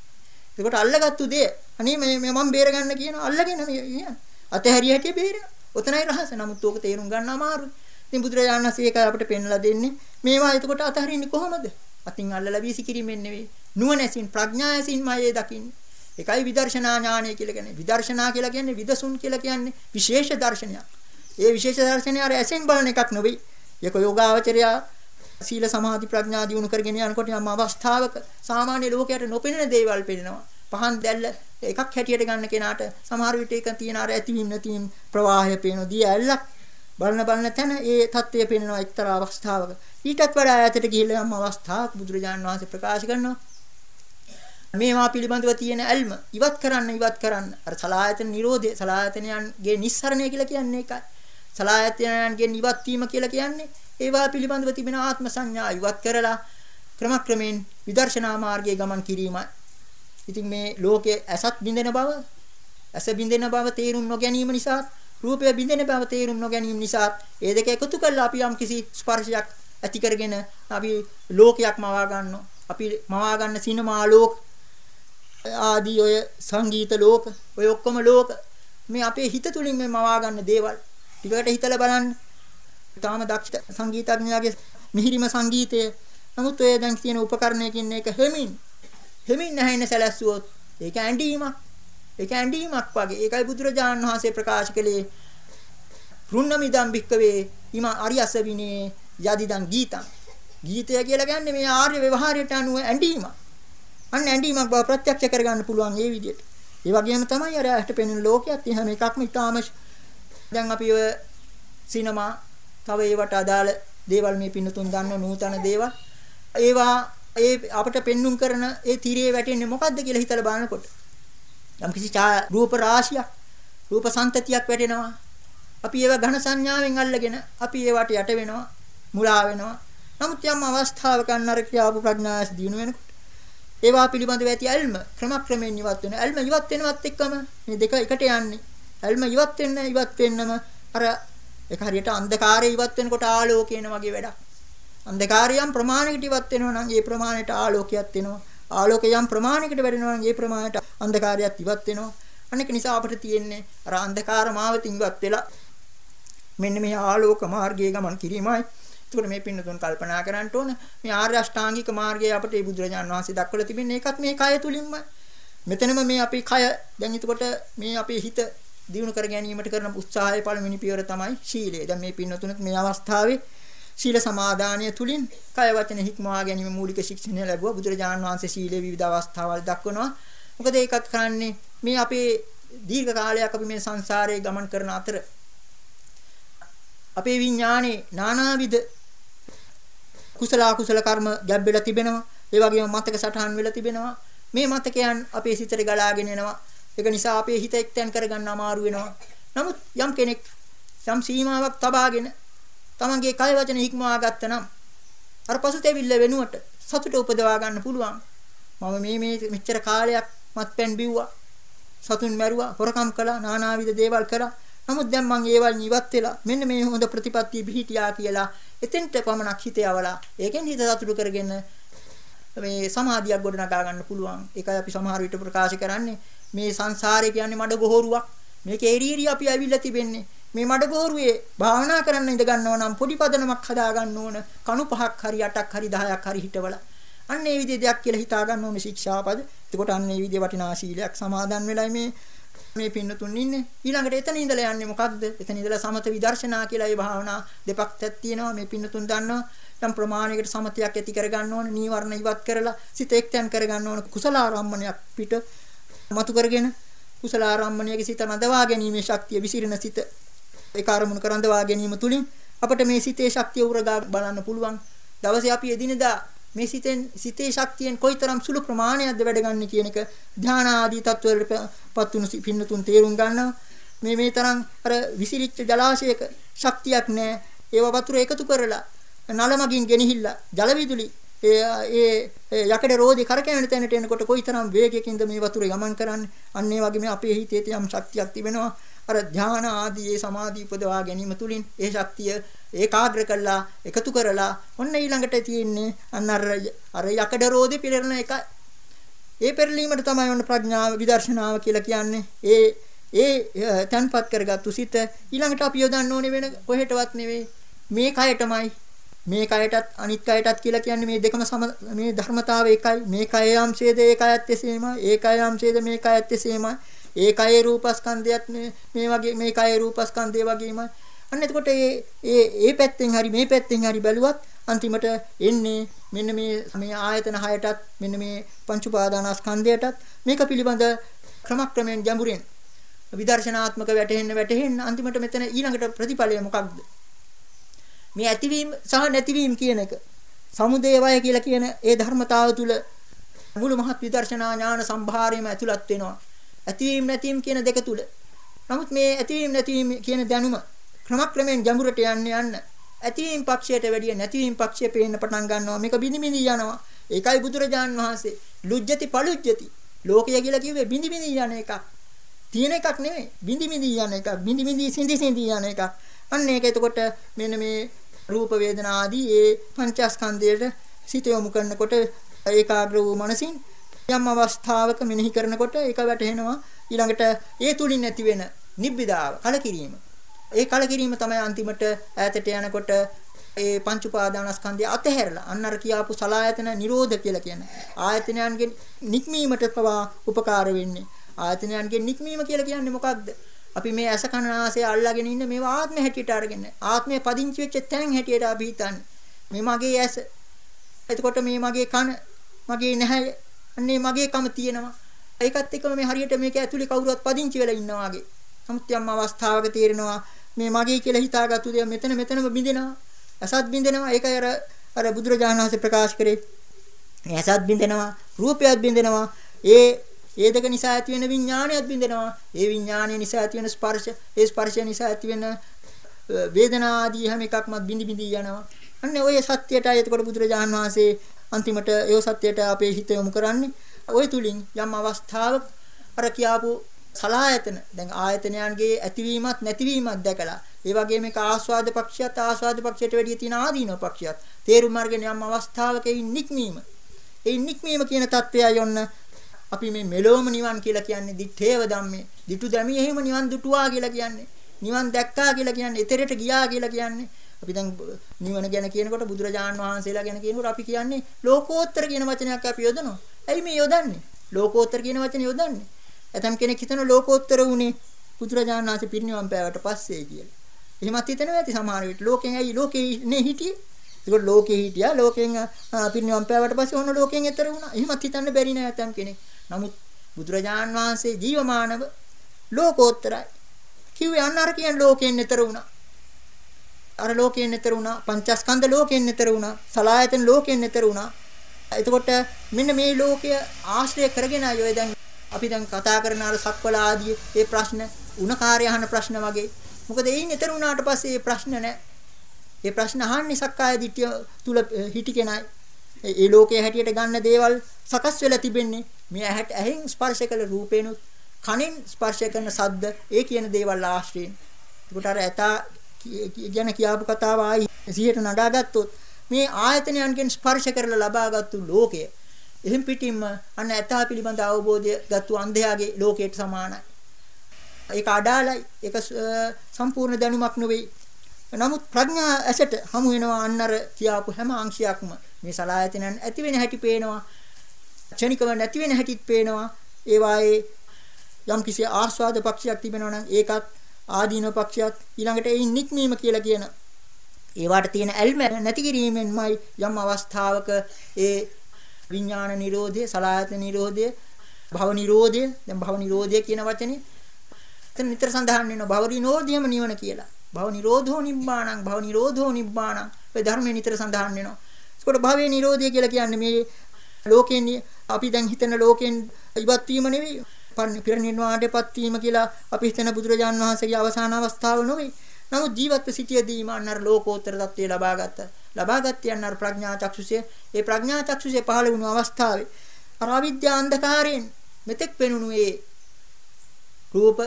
එතකොට අල්ලගත්තු දේ අනේ මේ මම බේර ගන්න කියනවා. අල්ලගෙන මේ අතහැරිය හැටි බේරෙනවා. ඔතනයි රහස. නමුත් ඕක තේරුම් ගන්න අමාරුයි. ඉතින් බුදුරජාණන් වහන්සේ ඒක අපිට පෙන්වලා දෙන්නේ. මේවා එතකොට අතහරින්නේ කොහොමද? අතින් අල්ලලා වීසි කිරීමෙන් නෙවෙයි. නුවණැසින් ප්‍රඥායසින්මයි දකින්නේ. ඒකයි විදර්ශනා ඥානය කියලා කියන්නේ. විදර්ශනා කියලා කියන්නේ විදසුන් කියලා කියන්නේ විශේෂ දර්ශනයක්. ඒ විශේෂ දර්ශනය අර ඇසෙන් බලන එකක් නෙවෙයි. ඒක යෝගාවචරයා සීල සමාධි ප්‍රඥා දියුණු කරගෙන යනකොට යම් අවස්ථාවක සාමාන්‍ය ලෝකයට නොපෙනෙන දේවල් පෙනෙනවා. පහන් දැල්ල එකක් හැටියට ගන්න කෙනාට සමහර විට ඒක තියෙන අර ඇතිවීම නැතිවීම ප්‍රවාහය පේනවා. දී ඇල්ලක් බලන බලන තැන ඒ தත්ත්වය පෙනෙනවා එක්තරා අවස්ථාවක. ඊටත් වඩා ඈතට ගිහිල්ලා යම් අවස්ථාවක් බුදුරජාණන් වහන්සේ ප්‍රකාශ කරනවා. මේවා පිළිබඳව තියෙන ඇල්ම ඉවත් කරන්න ඉවත් කරන්න. අර සලායතන නිරෝධය සලායතනයන්ගේ නිස්සරණය කියලා කියන්නේ ඒකයි. සලායතනයන්ගෙන් ඉවත් වීම කියලා කියන්නේ ඒවා පිළිබඳව තිබෙන ආත්ම සංඥා ඉවත් කරලා ක්‍රමක්‍රමයෙන් විදර්ශනා මාර්ගයේ ගමන් කිරීමයි. ඉතින් මේ ලෝකයේ ඇසත් බින්දෙන බව, ඇස බින්දෙන බව තේරුම් නොගැනීම නිසා, රූපය බින්දෙන බව තේරුම් නොගැනීම නිසා, ඒ දෙක එකතු කරලා අපි යම් කිසි ස්පර්ශයක් ඇති කරගෙන අපි ලෝකයක් මවා ගන්නවා. අපි මවා ගන්න සිනමා ලෝක ආදී ඔය සංගීත ලෝක, ඔය ඔක්කොම ලෝක මේ අපේ හිත තුලින් මේ මවා ගන්න දේවල් ටිකකට හිතලා බලන්න. තාම දක්ෂ සංගීතඥයාගේ මිහිරිම සංගීතය. නමුත් ඔය දැන් තියෙන උපකරණයකින් එක හෙමින් හෙමින් නැහෙන්න සැලැස්සුවොත් ඒක ඇඬීමක්. ඒක ඇඬීමක් වගේ. ඒකයි බුදුරජාණන් වහන්සේ ප්‍රකාශ කළේ රුන්නමිදම් භික්කවේ ඉම අරියස විනේ යදිදන් ගීතං. ගීතය කියලා කියන්නේ මේ ආර්ය ව්‍යවහාරයට අනුව ඇඬීමක්. අන්න ඇඬීමක් බව ප්‍රත්‍යක්ෂ කරගන්න පුළුවන් ඒ විදිහට. ඒ වගේම තමයි අර ඇහැට පෙනෙන ලෝකයක් එහෙම එකක්ම ඊටාම දැන් අපි ඔය සිනමා තව ඒවට අදාළ දේවල් මේ පින්නතුන් දන්න නූතන දේවල්. ඒවා ඒ අපට පෙන්눔 කරන ඒ තීරයේ වැටෙන්නේ මොකද්ද කියලා හිතලා බලනකොට. යම් කිසි රූප රාශියක් රූප සංතතියක් වැටෙනවා. අපි ඒවා ඝන සංඥාවෙන් අල්ලගෙන අපි ඒවට යට වෙනවා මුලා වෙනවා. නමුත් යම් අවස්ථාවක අන්නර ක්‍රියාව ප්‍රඥාස් දිනු වෙනකොට ඒවා පිළිබඳව ඇති ඇල්ම ක්‍රමක්‍රමයෙන් ඉවත් වෙනවා ඇල්ම ඉවත් වෙනවත් එක්කම මේ දෙක එකට යන්නේ. ඇල්ම ඉවත් වෙන්න ඉවත් වෙන්නම අර ඒක හරියට අන්ධකාරය ඉවත් වෙනකොට ආලෝකයන වගේ වැඩක්. අන්ධකාරයම් ප්‍රමාණයකට ඉවත් වෙනවා නම් ඒ ප්‍රමාණයට ආලෝකයක් වෙනවා. ආලෝකයම් ප්‍රමාණයකට වැඩෙනවා නම් ඒ ප්‍රමාණයට අන්ධකාරයත් ඉවත් වෙනවා. අනික නිසා අපිට තියෙන්නේ අර අන්ධකාර මාවතින් ඉවත් වෙලා මෙන්න මේ ආලෝක මාර්ගයේ ගමන් කිරීමයි. එතකොට මේ පින්නතුන් කල්පනා කරන්න ඕන මේ ආර්ය අෂ්ටාංගික මාර්ගය අපිට මේ බුදුරජාණන් වහන්සේ දක්වලා තිබෙන්නේ ඒකත් මේ කය තුලින්ම. මෙතනම මේ අපේ කය දැන් එතකොට මේ අපේ හිත දිනු කර ගැනීමට කරන උත්සාහයේ පළවෙනි පියවර තමයි ශීලය. දැන් මේ පින්නතුණත් මේ අවස්ථාවේ ශීල සමාදානය තුලින් කය වචන හික්මවා ගැනීම මූලික ශික්ෂණය ලැබුවා. බුදුරජාණන් වහන්සේ ශීලයේ විවිධ අවස්ථාවල් දක්වනවා. මොකද ඒකත් කරන්නේ මේ අපේ දීර්ඝ කාලයක් අපි මේ සංසාරයේ ගමන් කරන අතර අපේ විඥානේ නානාවිද කුසල අකුසල කර්ම ගැබ්බෙලා තිබෙනවා. ඒ වගේම මතක සටහන් වෙලා තිබෙනවා. මේ මතකයන් අපේ සිතට ගලාගෙන එනවා. ඒක නිසා අපේ හිත එක්තෙන් කරගන්න අමාරු වෙනවා. නමුත් යම් කෙනෙක් යම් සීමාවක් තබාගෙන තමන්ගේ කය වචන හික්මවා ගත්තනම් අර පසුතැවිල්ල වෙනුවට සතුට උපදවා ගන්න පුළුවන්. මම මේ මේ මෙච්චර කාලයක් මත්පැන් බිව්වා. සතුන් මැරුවා, හොරකම් කළා, নানাවිද දේවල් කළා. නමුත් දැන් මං ඒවල් ඉවත් වෙලා මෙන්න මේ හොඳ ප්‍රතිපත්තිය පිහිටියා කියලා එතෙන්ට පමණක් හිත යවලා ඒකෙන් හිත සතුටු කරගෙන මේ සමාධියක් ගොඩනගා ගන්න පුළුවන්. ඒකයි අපි සමහර විට ප්‍රකාශ කරන්නේ මේ සංසාරේ කියන්නේ මඩ ගොහරුවක්. මේක එරියරි අපි ඇවිල්ලා තිබෙන්නේ. මේ මඩ ගොහරුවේ භාවනා කරන්න ඉඳ ගන්නවා නම් පොඩි පදනමක් හදා ගන්න ඕන. කණු පහක් හරි 8ක් හරි 10ක් හරි හිටවලා. අන්න ඒ විදිහේ දෙයක් කියලා හිතා ගන්න ඕනේ ශික්ෂාපද. එතකොට අන්න ඒ විදිහේ වටිනා සීලයක් සමාදන් වෙලයි මේ මේ පින්නතුන් ඉන්නේ. ඊළඟට එතන ඉඳලා යන්නේ මොකද්ද? එතන ඉඳලා සමත විදර්ශනා කියලා ඒ භාවනා දෙපක්ෂයක් තියෙනවා. මේ පින්නතුන් දන්නවා. යම් ප්‍රමාණයකට සමතයක් ඇති කරගන්න ඕන නීවරණ ඉවත් කරලා සිත එක්තෙන් කරගන්න ඕන කුසල ආරම්මණයක් පිට මතු කරගෙන කුසල ආරම්මණයක සිත නදවා ගැනීමේ ශක්තිය විසිරෙන සිත ඒක අරමුණු කරඳවා ගැනීම තුලින් අපිට මේ සිතේ ශක්තිය උරගා බලන්න පුළුවන්. දවසේ අපි එදිනදා මේ සිතෙන් සිතේ ශක්තියෙන් කොයිතරම් සුළු ප්‍රමාණයක්ද වැඩගන්නේ කියන එක ධානා ආදී තත්වවලටපත් වුණු පින්නතුන් තේරුම් ගන්නවා. මේ මේ තරම් අර විසිරිච්ච ජලාශයක ශක්තියක් නැහැ ඒව වතුර එකතු කරලා නලමගින් ගෙනහිල්ලා ජල විදුලි ඒ ඒ යකඩ රෝදේ කරකැවෙන තැනට එනකොට කොයිතරම් වේගයකින්ද මේ වතුර ගමන් කරන්නේ? අන්න ඒ වගේ මේ අපේ හිතේ තියම් ශක්තියක් තිබෙනවා. අර ධාන ආදී ඒ සමාධි උපදවා ගැනීම තුලින් ඒ ශක්තිය ඒකාග්‍ර කළා එකතු කරලා ඔන්න ඊළඟට තියෙන්නේ අන්න අර අර යකඩ රෝදේ පිරෙන එක. ඒ පෙරලීමට තමයි ඔන්න ප්‍රඥාව විදර්ශනාව කියලා කියන්නේ. ඒ ඒ තන්පත් කරගත්තු සිත ඊළඟට අපි යොදන්න ඕනේ වෙන කොහෙටවත් නෙවෙයි. මේ කයටමයි මේ කයටත් අනිත් කයටත් කියලා කියන්නේ මේ දෙකම සම මේ ධර්මතාවය එකයි. මේ කය යම්සේද ඒ කයත් එසේමයි. ඒ කය යම්සේද මේ කයත් එසේමයි. ඒ කයේ රූපස්කන්ධයත් මේ වගේ මේ කයේ රූපස්කන්ධය වගේමයි. අන්න එතකොට ඒ ඒ ඒ පැත්තෙන් හරි මේ පැත්තෙන් හරි බැලුවත් අන්තිමට එන්නේ මෙන්න මේ මේ ආයතන හයටත් මෙන්න මේ පංච උපාදානස්කන්ධයටත් මේක පිළිබඳ ක්‍රමක්‍රමයෙන් ගැඹුරින් විදර්ශනාත්මක වැටෙන්න වැටෙන්න අන්තිමට මෙතන ඊළඟට ප්‍රතිඵලය මොකක්ද? මේ ඇතිවීම සහ නැතිවීම කියන එක. සමුදය වය කියලා කියන ඒ ධර්මතාව තුල මුළු මහත් විදර්ශනා ඥාන සම්භාරයම ඇතුළත් වෙනවා. ඇතිවීම නැතිවීම කියන දෙක තුල නමුත් මේ ඇතිවීම නැතිවීම කියන දැනුම ක්‍රමක්‍රමයෙන් ගැඹුරට යන්න යන්න ඇතිවීම පක්ෂයට වැඩිය නැතිවීම පක්ෂය පේන්න පටන් ගන්නවා. මේක බිනි බිනි යනවා. ඒකයි බුදුරජාන් වහන්සේ ලුජ්ජති පලුජ්ජති. ලෝකය කියලා කිව්වේ බිනි බිනි යන එකක්. තියෙන එකක් නෙමෙයි. බිනි බිනි යන එකක්. බිනි බිනි සිඳි සිඳි යන එකක්. අන්න ඒක එතකොට මෙන්න මේ රූප වේදනා ආදී ඒ පංචස්කන්ධයට සිත යොමු කරනකොට ඒකාග්‍ර වූ මනසින් යම් අවස්ථාවක මෙනෙහි කරනකොට ඒක වැටහෙනවා ඊළඟට ඒ තුලින් ඇති වෙන නිබ්බිදාව කලකිරීම. ඒ කලකිරීම තමයි අන්තිමට ඈතට යනකොට ඒ පංච උපාදානස්කන්ධය අතහැරලා අන්න අර කියාපු සලායතන නිරෝධ කියලා කියන්නේ. ආයතනයන්ගෙන් නික්මීමට පවා උපකාර වෙන්නේ. ආයතනයන්ගෙන් නික්මීම කියලා කියන්නේ මොකක්ද? අපි මේ ඇස කන නාසය අල්ලාගෙන ඉන්න මේවා ආත්මය හැටියට අරගෙන ආත්මය පදිංචි වෙච්ච තැන් හැටියට අපි හිතන්නේ. මේ මගේ ඇස. එතකොට මේ මගේ කන මගේ නැහැ අන්නේ මගේ කම තියෙනවා. ඒකත් එක්කම මේ හරියට මේක ඇතුලේ කවුරුවත් පදිංචි වෙලා ඉන්නවා වගේ. නමුත් යම් අවස්ථාවක තේරෙනවා මේ මගේ කියලා හිතාගත්තු දේ මෙතන මෙතනම බිඳෙනවා. අසත් බිඳෙනවා. ඒකයි අර අර බුදුරජාණන් වහන්සේ ප්‍රකාශ කරේ. ඇසත් බිඳෙනවා රූපයත් බිඳෙනවා. ඒ ඒ දෙක නිසා ඇති වෙන විඥානයත් බින්දෙනවා. ඒ විඥානය නිසා ඇති වෙන ස්පර්ශ, ඒ ස්පර්ශය නිසා ඇති වෙන වේදනා ආදී හැම එකක්මත් බින්දි බින්දි යනවා. අන්න ඔය සත්‍යයටයි එතකොට බුදුරජාන් වහන්සේ අන්තිමට ඒ සත්‍යයට අපේ හිත යොමු කරන්නේ. ওই තුලින් යම් අවස්ථාවක අර කියාපු සලායතන දැන් ආයතනයන්ගේ ඇතිවීමත් නැතිවීමත් දැකලා ඒ වගේම මේක ආස්වාද පක්ෂියත් ආස්වාද පක්ෂයට වැඩිය තියෙන ආදීන පක්ෂියත් තේරුම් මාර්ගෙන යම් අවස්ථාවක ඉන් නික්මීම ඒ නික්මීම කියන தත්වයයි ඔන්න අපි මේ මෙලොවම නිවන් කියලා කියන්නේ දිත්තේව ධම්මේ. දිටු දැමී එහෙම නිවන් දුටුවා කියලා කියන්නේ. නිවන් දැක්කා කියලා කියන්නේ එතරට ගියා කියලා කියන්නේ. අපි දැන් නිවන ගැන කියනකොට බුදුරජාණන් වහන්සේලා ගැන කියනකොට අපි කියන්නේ ලෝකෝත්තර කියන වචනයක් අපි යොදනවා. ඇයි මේ යොදන්නේ? ලෝකෝත්තර කියන වචනේ යොදන්නේ. ඇතම් කෙනෙක් හිතන ලෝකෝත්තර උනේ බුදුරජාණන් වහන්සේ පිරිනිවන් පෑවට පස්සේ කියලා. එහෙමත් හිතනවා ඇති සමහර විට ලෝකෙන් ඇයි ලෝකේ නේ හිටියේ? ඒකට ලෝකේ හිටියා ලෝකෙන් පිරිනිවන් පෑවට පස්සේ ඔන්න ලෝකෙන් එතර වුණා. එහෙමත් හිතන්න බැරි නෑ ඇතම් කෙනෙක්. නමුත් බුදුරජාන් වහන්සේ ජීවමානව ලෝකෝත්තරයි. කිව්වේ අන්න අර කියන ලෝකයෙන් නතර වුණා. අර ලෝකයෙන් නතර වුණා. පංචස්කන්ධ ලෝකයෙන් නතර වුණා. සලායතන ලෝකයෙන් නතර වුණා. එතකොට මෙන්න මේ ලෝකය ආශ්‍රය කරගෙන අය දැන් අපි දැන් කතා කරන අර සක්වල ආදී මේ ප්‍රශ්න උණකාරය අහන ප්‍රශ්න වගේ. මොකද එයින් නතර වුණාට පස්සේ මේ ප්‍රශ්න නැහැ. මේ ප්‍රශ්න අහන්නේ සක්කාය දිට්ඨිය තුල හිටි කෙනයි. ඒ ලෝකයේ හැටියට ගන්න දේවල් සකස් වෙලා තිබෙන්නේ මේ ඇහැට ඇහෙන් ස්පර්ශ කළ රූපේනුත් කනෙන් ස්පර්ශ කරන ශබ්ද ඒ කියන දේවල් ආශ්‍රයෙන්. ඒකට අර ඇතා ගැන කියාපු කතාව ආයි සිහියට නගාගත්තොත් මේ ආයතනයන්ගෙන් ස්පර්ශ කරලා ලබාගත්තු ලෝකය එහෙන් පිටින්ම අන්න ඇතා පිළිබඳ අවබෝධය ගත්තු අන්ධයාගේ ලෝකයට සමානයි. ඒක අඩාලයි. ඒක සම්පූර්ණ දැනුමක් නෙවෙයි. නමුත් ප්‍රඥා ඇසට හමු වෙනවා අන්නර කියාපු හැම අංශයක්ම මේ සලායතනයන් ඇති වෙන හැටි පේනවා. ක්ෂණිකව නැති වෙන හැටිත් පේනවා. ඒ වායේ යම් කිසි ආස්වාද පක්ෂයක් තිබෙනවා නම් ඒකත් ආදීන පක්ෂයක් ඊළඟට ඒ නික්මීම කියලා කියන ඒවට තියෙන ඇල්ම නැති කිරීමෙන්මයි යම් අවස්ථාවක ඒ විඥාන නිරෝධය, සලායතන නිරෝධය, භව නිරෝධය, දැන් භව නිරෝධය කියන වචනේ එතන නිතර සඳහන් වෙනවා භව නිරෝධයම නිවන කියලා. භව නිරෝධෝ නිබ්බාණං භව නිරෝධෝ නිබ්බාණං ඔය ධර්මයේ නිතර සඳහන් වෙනවා. ඒකට භවයේ නිරෝධය කියලා කියන්නේ මේ ලෝකෙන් අපි දැන් හිතන ලෝකෙන් ඉවත් වීම නෙවෙයි. පිර නිර්වාණයටපත් වීම කියලා අපි හිතන බුදුරජාන් වහන්සේගේ අවසාන අවස්ථාව නෙවෙයි. නමුත් ජීවත්ව සිටියදීම අන්නර ලෝකෝත්තර தත්ත්වය ලබා ගත්තා. ලබා ගත්තේ අන්නර ප්‍රඥා චක්ෂුෂය. ඒ ප්‍රඥා චක්ෂුෂය පහළ වුණු අවස්ථාවේ අර අවිද්‍යා අන්ධකාරයෙන් මෙතෙක් පෙනුණු ඒ රූප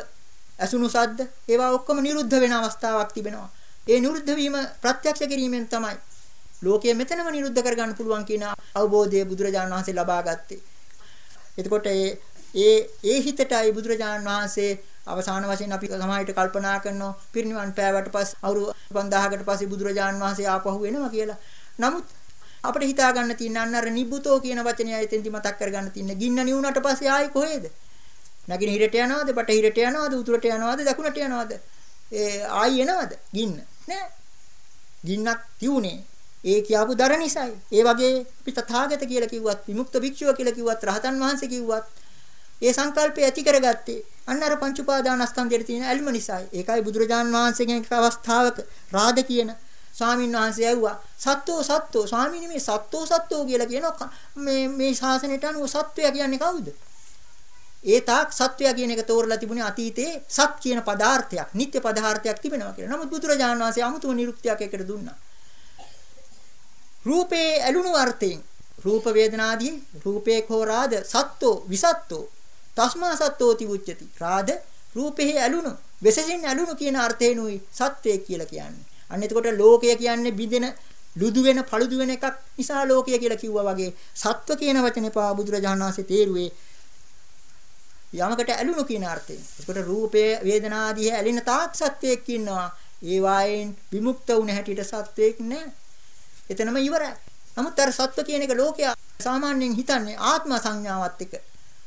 අසුණු සද්ද ඒවා ඔක්කොම නිරුද්ධ වෙන අවස්ථාවක් තිබෙනවා. ඒ නිරුද්ධ වීම ප්‍රත්‍යක්ෂ කිරීමෙන් තමයි ලෝකය මෙතනම නිරුද්ධ කරගන්න පුළුවන් කියන අවබෝධය බුදුරජාණන් වහන්සේ ලබා ගත්තේ. එතකොට ඒ ඒ ඒ හිතටයි බුදුරජාණන් වහන්සේ අවසාන වශයෙන් අපි සමාහිත කල්පනා කරනවා පිරිනිවන් පෑවට පස්සේ අවුරුදු 5000කට පස්සේ බුදුරජාණන් වහන්සේ ආපහු වෙනවා කියලා. නමුත් අපිට හිතා ගන්න තියෙන අන්න අර නිබ්බුතෝ කියන වචනය එතෙන්දි මතක් කරගන්න තියෙන. ගින්න නිවුනට පස්සේ ආයි කොහෙද? නැගිනහිරට යනවද බටහිරට යනවද උතුරට යනවද දකුණට යනවද ඒ ආයි එනවද ගින්න නෑ ගින්නක් තියුනේ ඒ කියපු දර නිසායි. ඒ වගේ අපි තථාගත කියලා කිව්වත් විමුක්ත භික්ෂුව කියලා කිව්වත් රහතන් වහන්සේ කිව්වත් ඒ සංකල්පය ඇති කරගත්තේ අන්න අර පංච උපාදානස්කන්ධයේ තියෙන ඇල්ම නිසායි. ඒකයි බුදුරජාන් වහන්සේගෙන් එක අවස්ථාවක රාද කියන ස්වාමීන් වහන්සේ ඇහුවා. සත්වෝ සත්වෝ ස්වාමීනි මේ සත්වෝ සත්වෝ කියලා කියන මේ මේ ශාසනයට අනුව සත්වයා කියන්නේ කවුද? ඒ තාක් සත්වයා කියන එක තෝරලා තිබුණේ අතීතයේ සත් කියන පදාර්ථයක්, නිත්‍ය පදාර්ථයක් තිබෙනවා කියලා. නමුත් බුදුරජාණන් වහන්සේ අමුතුම නිරුක්තියක් එකට දුන්නා. රූපේ ඇලුණු අර්ථයෙන් රූප වේදනාදී රූපේ කෝ රාද සත්ත්වෝ විසත්ත්වෝ තස්මා සත්ත්වෝති උච්චති. රාද රූපේ ඇලුණු වෙසසින් ඇලුණු කියන අර්ථේනුයි සත්වයේ කියලා කියන්නේ. අන්න එතකොට ලෝකය කියන්නේ බිඳෙන ලුදු වෙන පළුදු වෙන එකක් නිසා ලෝකය කියලා කිව්වා වගේ සත්ව කියන වචනේ පා බුදුරජාණන් වහන්සේ තේරුවේ යමකට ඇලුණු කියන අර්ථයෙන්. ඒකට රූපයේ වේදනාදී ඇලෙන තාක් සත්වයක් ඉන්නවා. ඒ වායෙන් විමුක්ත වුණ හැටියට සත්වයක් නැහැ. එතනම ඉවරයි. නමුත් අර සත්ව කියන එක ලෝකයා සාමාන්‍යයෙන් හිතන්නේ ආත්ම සංඥාවත් එක්ක.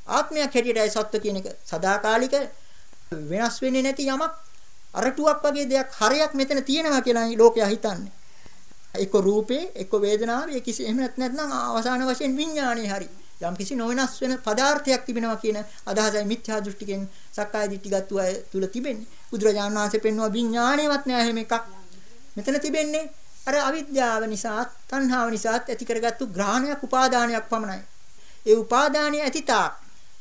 ආත්මයක් හැටියටයි සත්ව කියන එක සදාකාලික වෙනස් වෙන්නේ නැති යමක් අරටුවක් වගේ දෙයක් හරයක් මෙතන තියෙනවා කියලා ලෝකයා හිතන්නේ. එක්ක රූපේ එක්ක වේදනාවේ කිසි එහෙම නැත්නම් අවසාන වශයෙන් විඥානේ හරි. යම් කිසි නොවෙනස් වෙන පදාර්ථයක් තිබෙනවා කියන අදහසයි මිත්‍යා දෘෂ්ටිකෙන් සක්කාය දිට්ඨි ගත්තු අය තුල තිබෙන්නේ. බුදුරජාණන් වහන්සේ පෙන්වුවා විඥාණයවත් නෑ එහෙම එකක්. මෙතන තිබෙන්නේ අර අවිද්‍යාව නිසා, තණ්හාව නිසා ඇති කරගත්තු ග්‍රහණයක්, උපාදානයක් පමණයි. ඒ උපාදානය ඇතිතාක්,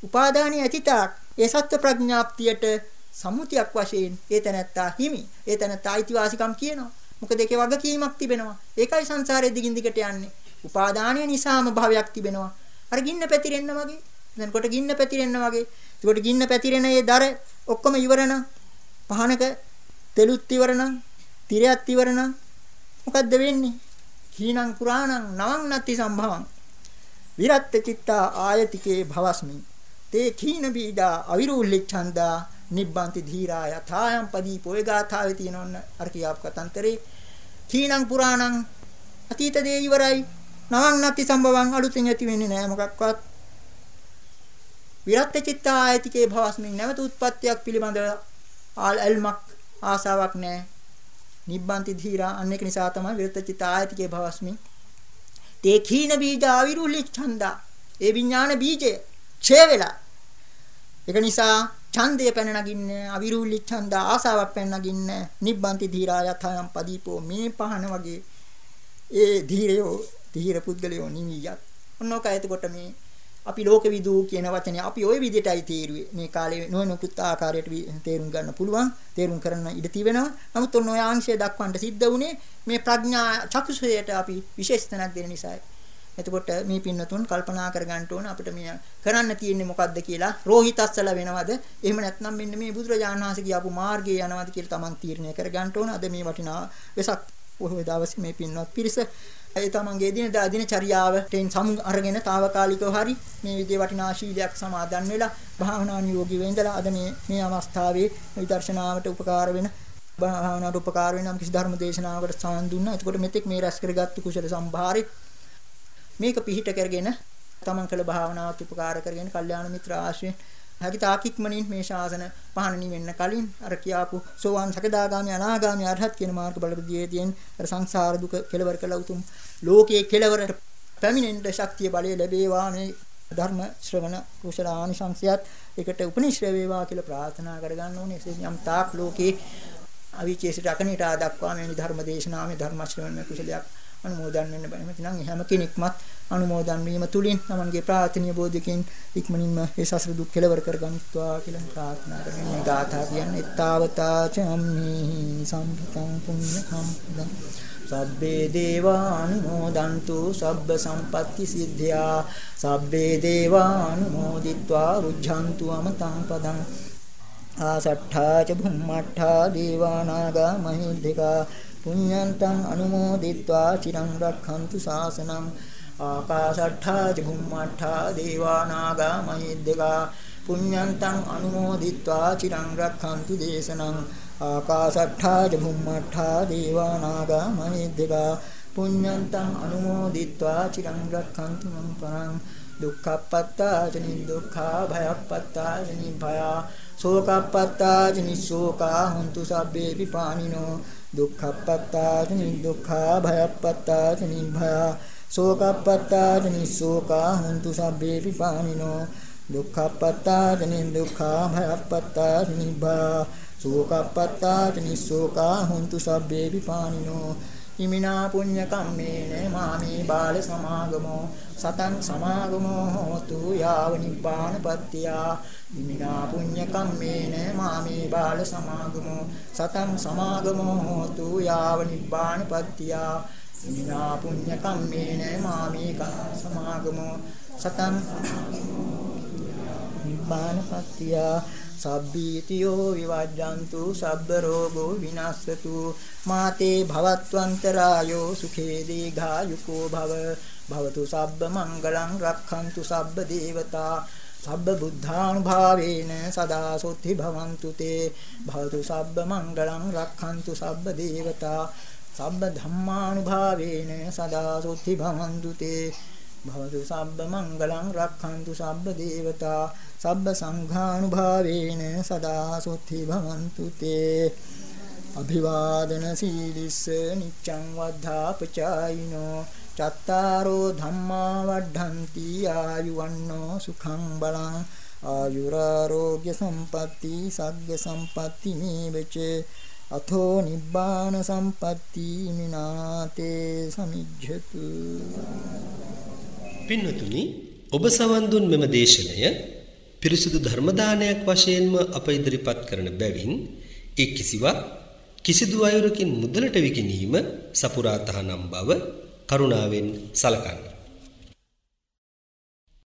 උපාදානය ඇතිතාක් ඒ සත්‍ය ප්‍රඥාප්තියට සම්මුතියක් වශයෙන් ඒ තැනත්තා හිමි. ඒ තැනත්තා අයිතිවාසිකම් කියනවා. මොකද ඒකේ වගකීමක් තිබෙනවා. ඒකයි සංසාරයේ දිගින් දිගට යන්නේ. උපාදානය නිසාම භවයක් තිබෙනවා. අර ගින්න පැතිරෙන්න වගේ. එතනකොට ගින්න පැතිරෙන්න වගේ. ඒකට ගින්න පැතිරෙන ඒ දර ඔක්කොම ඉවර නම් පහනක තෙලුත් ඉවර නම් තිරයත් ඉවර නම් මොකද්ද වෙන්නේ? කීනං පුරාණං නවං නත්ති සම්භවං. විරත්ත චිත්තා ආයතිකේ භවස්මි. තේ කීන බීජා අවිරුල්ලිච්ඡන්දා නිබ්බන්ති ධීරා යථායම් පදී පොය ගාථාවේ තියෙනවන්න අර කියාපු කතන්තරේ කීනං පුරාණං අතීත දේ ඉවරයි නවං නැති සම්භවං අලුතෙන් ඇති වෙන්නේ නැහැ මොකක්වත්. විරත් චිත්ත ආයතිකේ භවස්මින් නැවත උත්පත්තියක් පිළිබඳව අල්මක් ආසාවක් නැහැ. නිබ්බන්ති ධීරා අන්න ඒක නිසා තමයි විරත් චිත්ත ආයතිකේ භවස්මින්. තේ කීන බීජ අවිරුල්ලි ඡන්දා. ඒ විඥාන බීජය ඡේ වෙලා. ඒක නිසා ඡන්දය පැන නගින්නේ අවිරුල්ලි ඡන්ද ආසාවක් පැන නගින්නේ නිබ්බන්ති ධීරා යථායම් පදීපෝ මේ පහන වගේ ඒ ධීරයෝ තීර පුද්ගලයෝ නිවියත්. ඔන්නෝක එතකොට මේ අපි ලෝක විදූ කියන වචනේ අපි ওই විදිහටයි තීරුවේ. මේ කාලේ නොනොකුත් ආකාරයට තේරුම් ගන්න පුළුවන්. තේරුම් කරන්න ඉඩ තිබෙනවා. නමුත් ඔන්න ඔය ආංශය දක්වන්න සිද්ධ වුණේ මේ ප්‍රඥා චක්ෂුෂයට අපි විශේෂ තැනක් දෙන නිසායි. එතකොට මේ පින්නතුන් කල්පනා කර ගන්න ඕන අපිට මේ කරන්න තියෙන්නේ මොකද්ද කියලා රෝහිතස්සල වෙනවද එහෙම නැත්නම් මෙන්න මේ බුදුරජාණන් වහන්සේ කියපු මාර්ගයේ යනවද කියලා Taman තීරණය කර ගන්න ඕන අද මේ වටිනා වෙසක් පොහොය දවසේ මේ පින්වත් පිරිස ඒ තමන්ගේ දිනදා දින චර්යාවෙන් සමු අරගෙන తాවකාලිකව හරි මේ විදිහේ වටිනා ශීලයක් සමාදන් වෙලා භාවනා නියෝගී වෙඳලා අද මේ මේ අවස්ථාවේ විදර්ශනාවට උපකාර වෙන භාවනාවට උපකාර වෙන කිසි ධර්ම දේශනාවකට සමන් දුන්නා. එතකොට මෙතෙක් මේ රැස් කරගත්තු කුසල සම්භාරෙත් මේක පිහිට කරගෙන තමන් කළ භාවනාවත් උපකාර කරගෙන කල්යාණ මිත්‍ර ආශ්‍රයෙන් හැකි තාකික්මනින් මේ ශාසන පහන නිවෙන්න කලින් අර කියාපු සෝවාන් සකදාගාමි අනාගාමි අරහත් කියන මාර්ග බලපදියේදීන් අර සංසාර දුක කෙලවර කළ උතුම් ලෝකයේ කෙලවරට පැමිණෙන්න ශක්තිය බලය ලැබේවා මේ ධර්ම ශ්‍රවණ කුසල ආනිසංසයත් එකට උපනිශ්‍රේ වේවා කියලා ප්‍රාර්ථනා කරගන්න ඕනේ. එසේ යම් තාක් ලෝකේ අවිචේසිත අකනිට දක්වා මේ ධර්ම දේශනාවේ ධර්ම ශ්‍රවණ කුසලයක් අනුමෝදන් වෙන්න බෑ. එතනම් හැම කෙනෙක්මත් අනුමෝදන් වීම තුලින් තමන්ගේ ප්‍රාර්ථනීය බෝධිකින් ඉක්මනින්ම ඒ සසර දුක් කෙලවර කරගනිත්වා කියලා ප්‍රාර්ථනා කරගෙන මේ ගාථා කියන්නේ තාවතා චම්මි සම්පතං පුඤ්ඤ සම්පදං සබ්බේ දේවානුමෝදන්තු සබ්බ සම්පatti සිද්ධා. සබ්බේ දේවානුමෝදිත්වා රුද්ධන්තු අමතං පදං. ආසට්ඨා ච භුම්මට්ඨා දේවානාගා මහිද්దికා පුඤ්ඤන්තං අනුමෝදිත්වා චිරං රක්ඛන්තු ශාසනං. ආකාශට්ඨා චුම්මට්ඨා දේවානාගා මහිද්దికා පුඤ්ඤන්තං අනුමෝදිත්වා චිරං රක්ඛන්තු දේශනං. ආකාශට්ඨා චුම්මට්ඨා දේවානාගා මහිද්దికා පුඤ්ඤන්තං අනුමෝදිත්වා චිරං රක්ඛන්තු මං පරං. දුක්ඛප්පත්තා ජනි දුක්ඛා භයප්පත්තා ජනි භයා ශෝකප්පත්තා ජනි ශෝකා හුන්තු සබ්බේ විපානිනෝ. දුක්ඛප්පත්තා ජනි දුක්ඛා භයප්පත්තා ජනි භයා ශෝකප්පත්තා ච නිස්සෝකා හුන්තු සබ්බේ විපානිනෝ. දුක්ඛප්පත්තා ච නිදුක්ඛා භයප්පත්තා ච නිභයා ශෝකප්පත්තා ච නිස්සෝකා හුන්තු සබ්බේ විපානිනෝ. ඉමිනා පුඤ්ඤ කම්මේන මාමේ බාල සමාගමෝ. සතං සමාගමෝ හෝතු යාව නිබ්බානපත්තියා ඉමිනා පුඤ්ඤ කම්මේන මාමේ බාල සමාගමෝ. සතං සමාගමෝ හෝතු යාව නිබ්බානපත්තියා ඉමිනා පුඤ්ඤ කම්මේන මාමේ සමාගමෝ සතං නිබ්බානපත්තියා සබ්බීතියෝ විවජ්ජන්තු සබ්බ රෝගෝ විනස්සතු මාතේ භවත්වන්තරායෝ සුඛේ දීඝායුකෝ භව භවතු සබ්බ මංගලං රක්ඛන්තු සබ්බ දේවතා සබ්බ බුද්ධානුභාවේන සදා සොත්ති භවන්තු තේ භවතු සබ්බ මංගලං රක්ඛන්තු සබ්බ දේවතා සබ්බ ධම්මානුභාවේන සදා සොත්ති භවන්තු තේ භවතු සබ්බ මංගලං රක්ඛන්තු සබ්බ දේවතා. සබ්බ සංඝානුභාවේන සදා සොත්ති භවන්තු තේ අභිවාදන සීලිස්ස නිච්ඡං වද්ධාපචායිනෝ චත්තාරෝ ධම්මා වඩ්ඩಂತಿ ආයුවන්නෝ සුඛං බලං. ආයුරාෝග්‍ය සම්පatti සග්ග සම්පatti නීවච. අතෝ නිබ්බාන සම්පatti මිනාතේ සමිජ්ජතු පින්වතුනි ඔබ සවන් දුන් මෙම දේශනය පිරිසුදු ධර්ම දානයක් වශයෙන්ම අප ඉදිරිපත් කරන බැවින් ඒ කිසිවක් කිසිදු අයුරකින් මුදලට විකිණීම සපුරා තහනම් බව කරුණාවෙන් සලකන්න.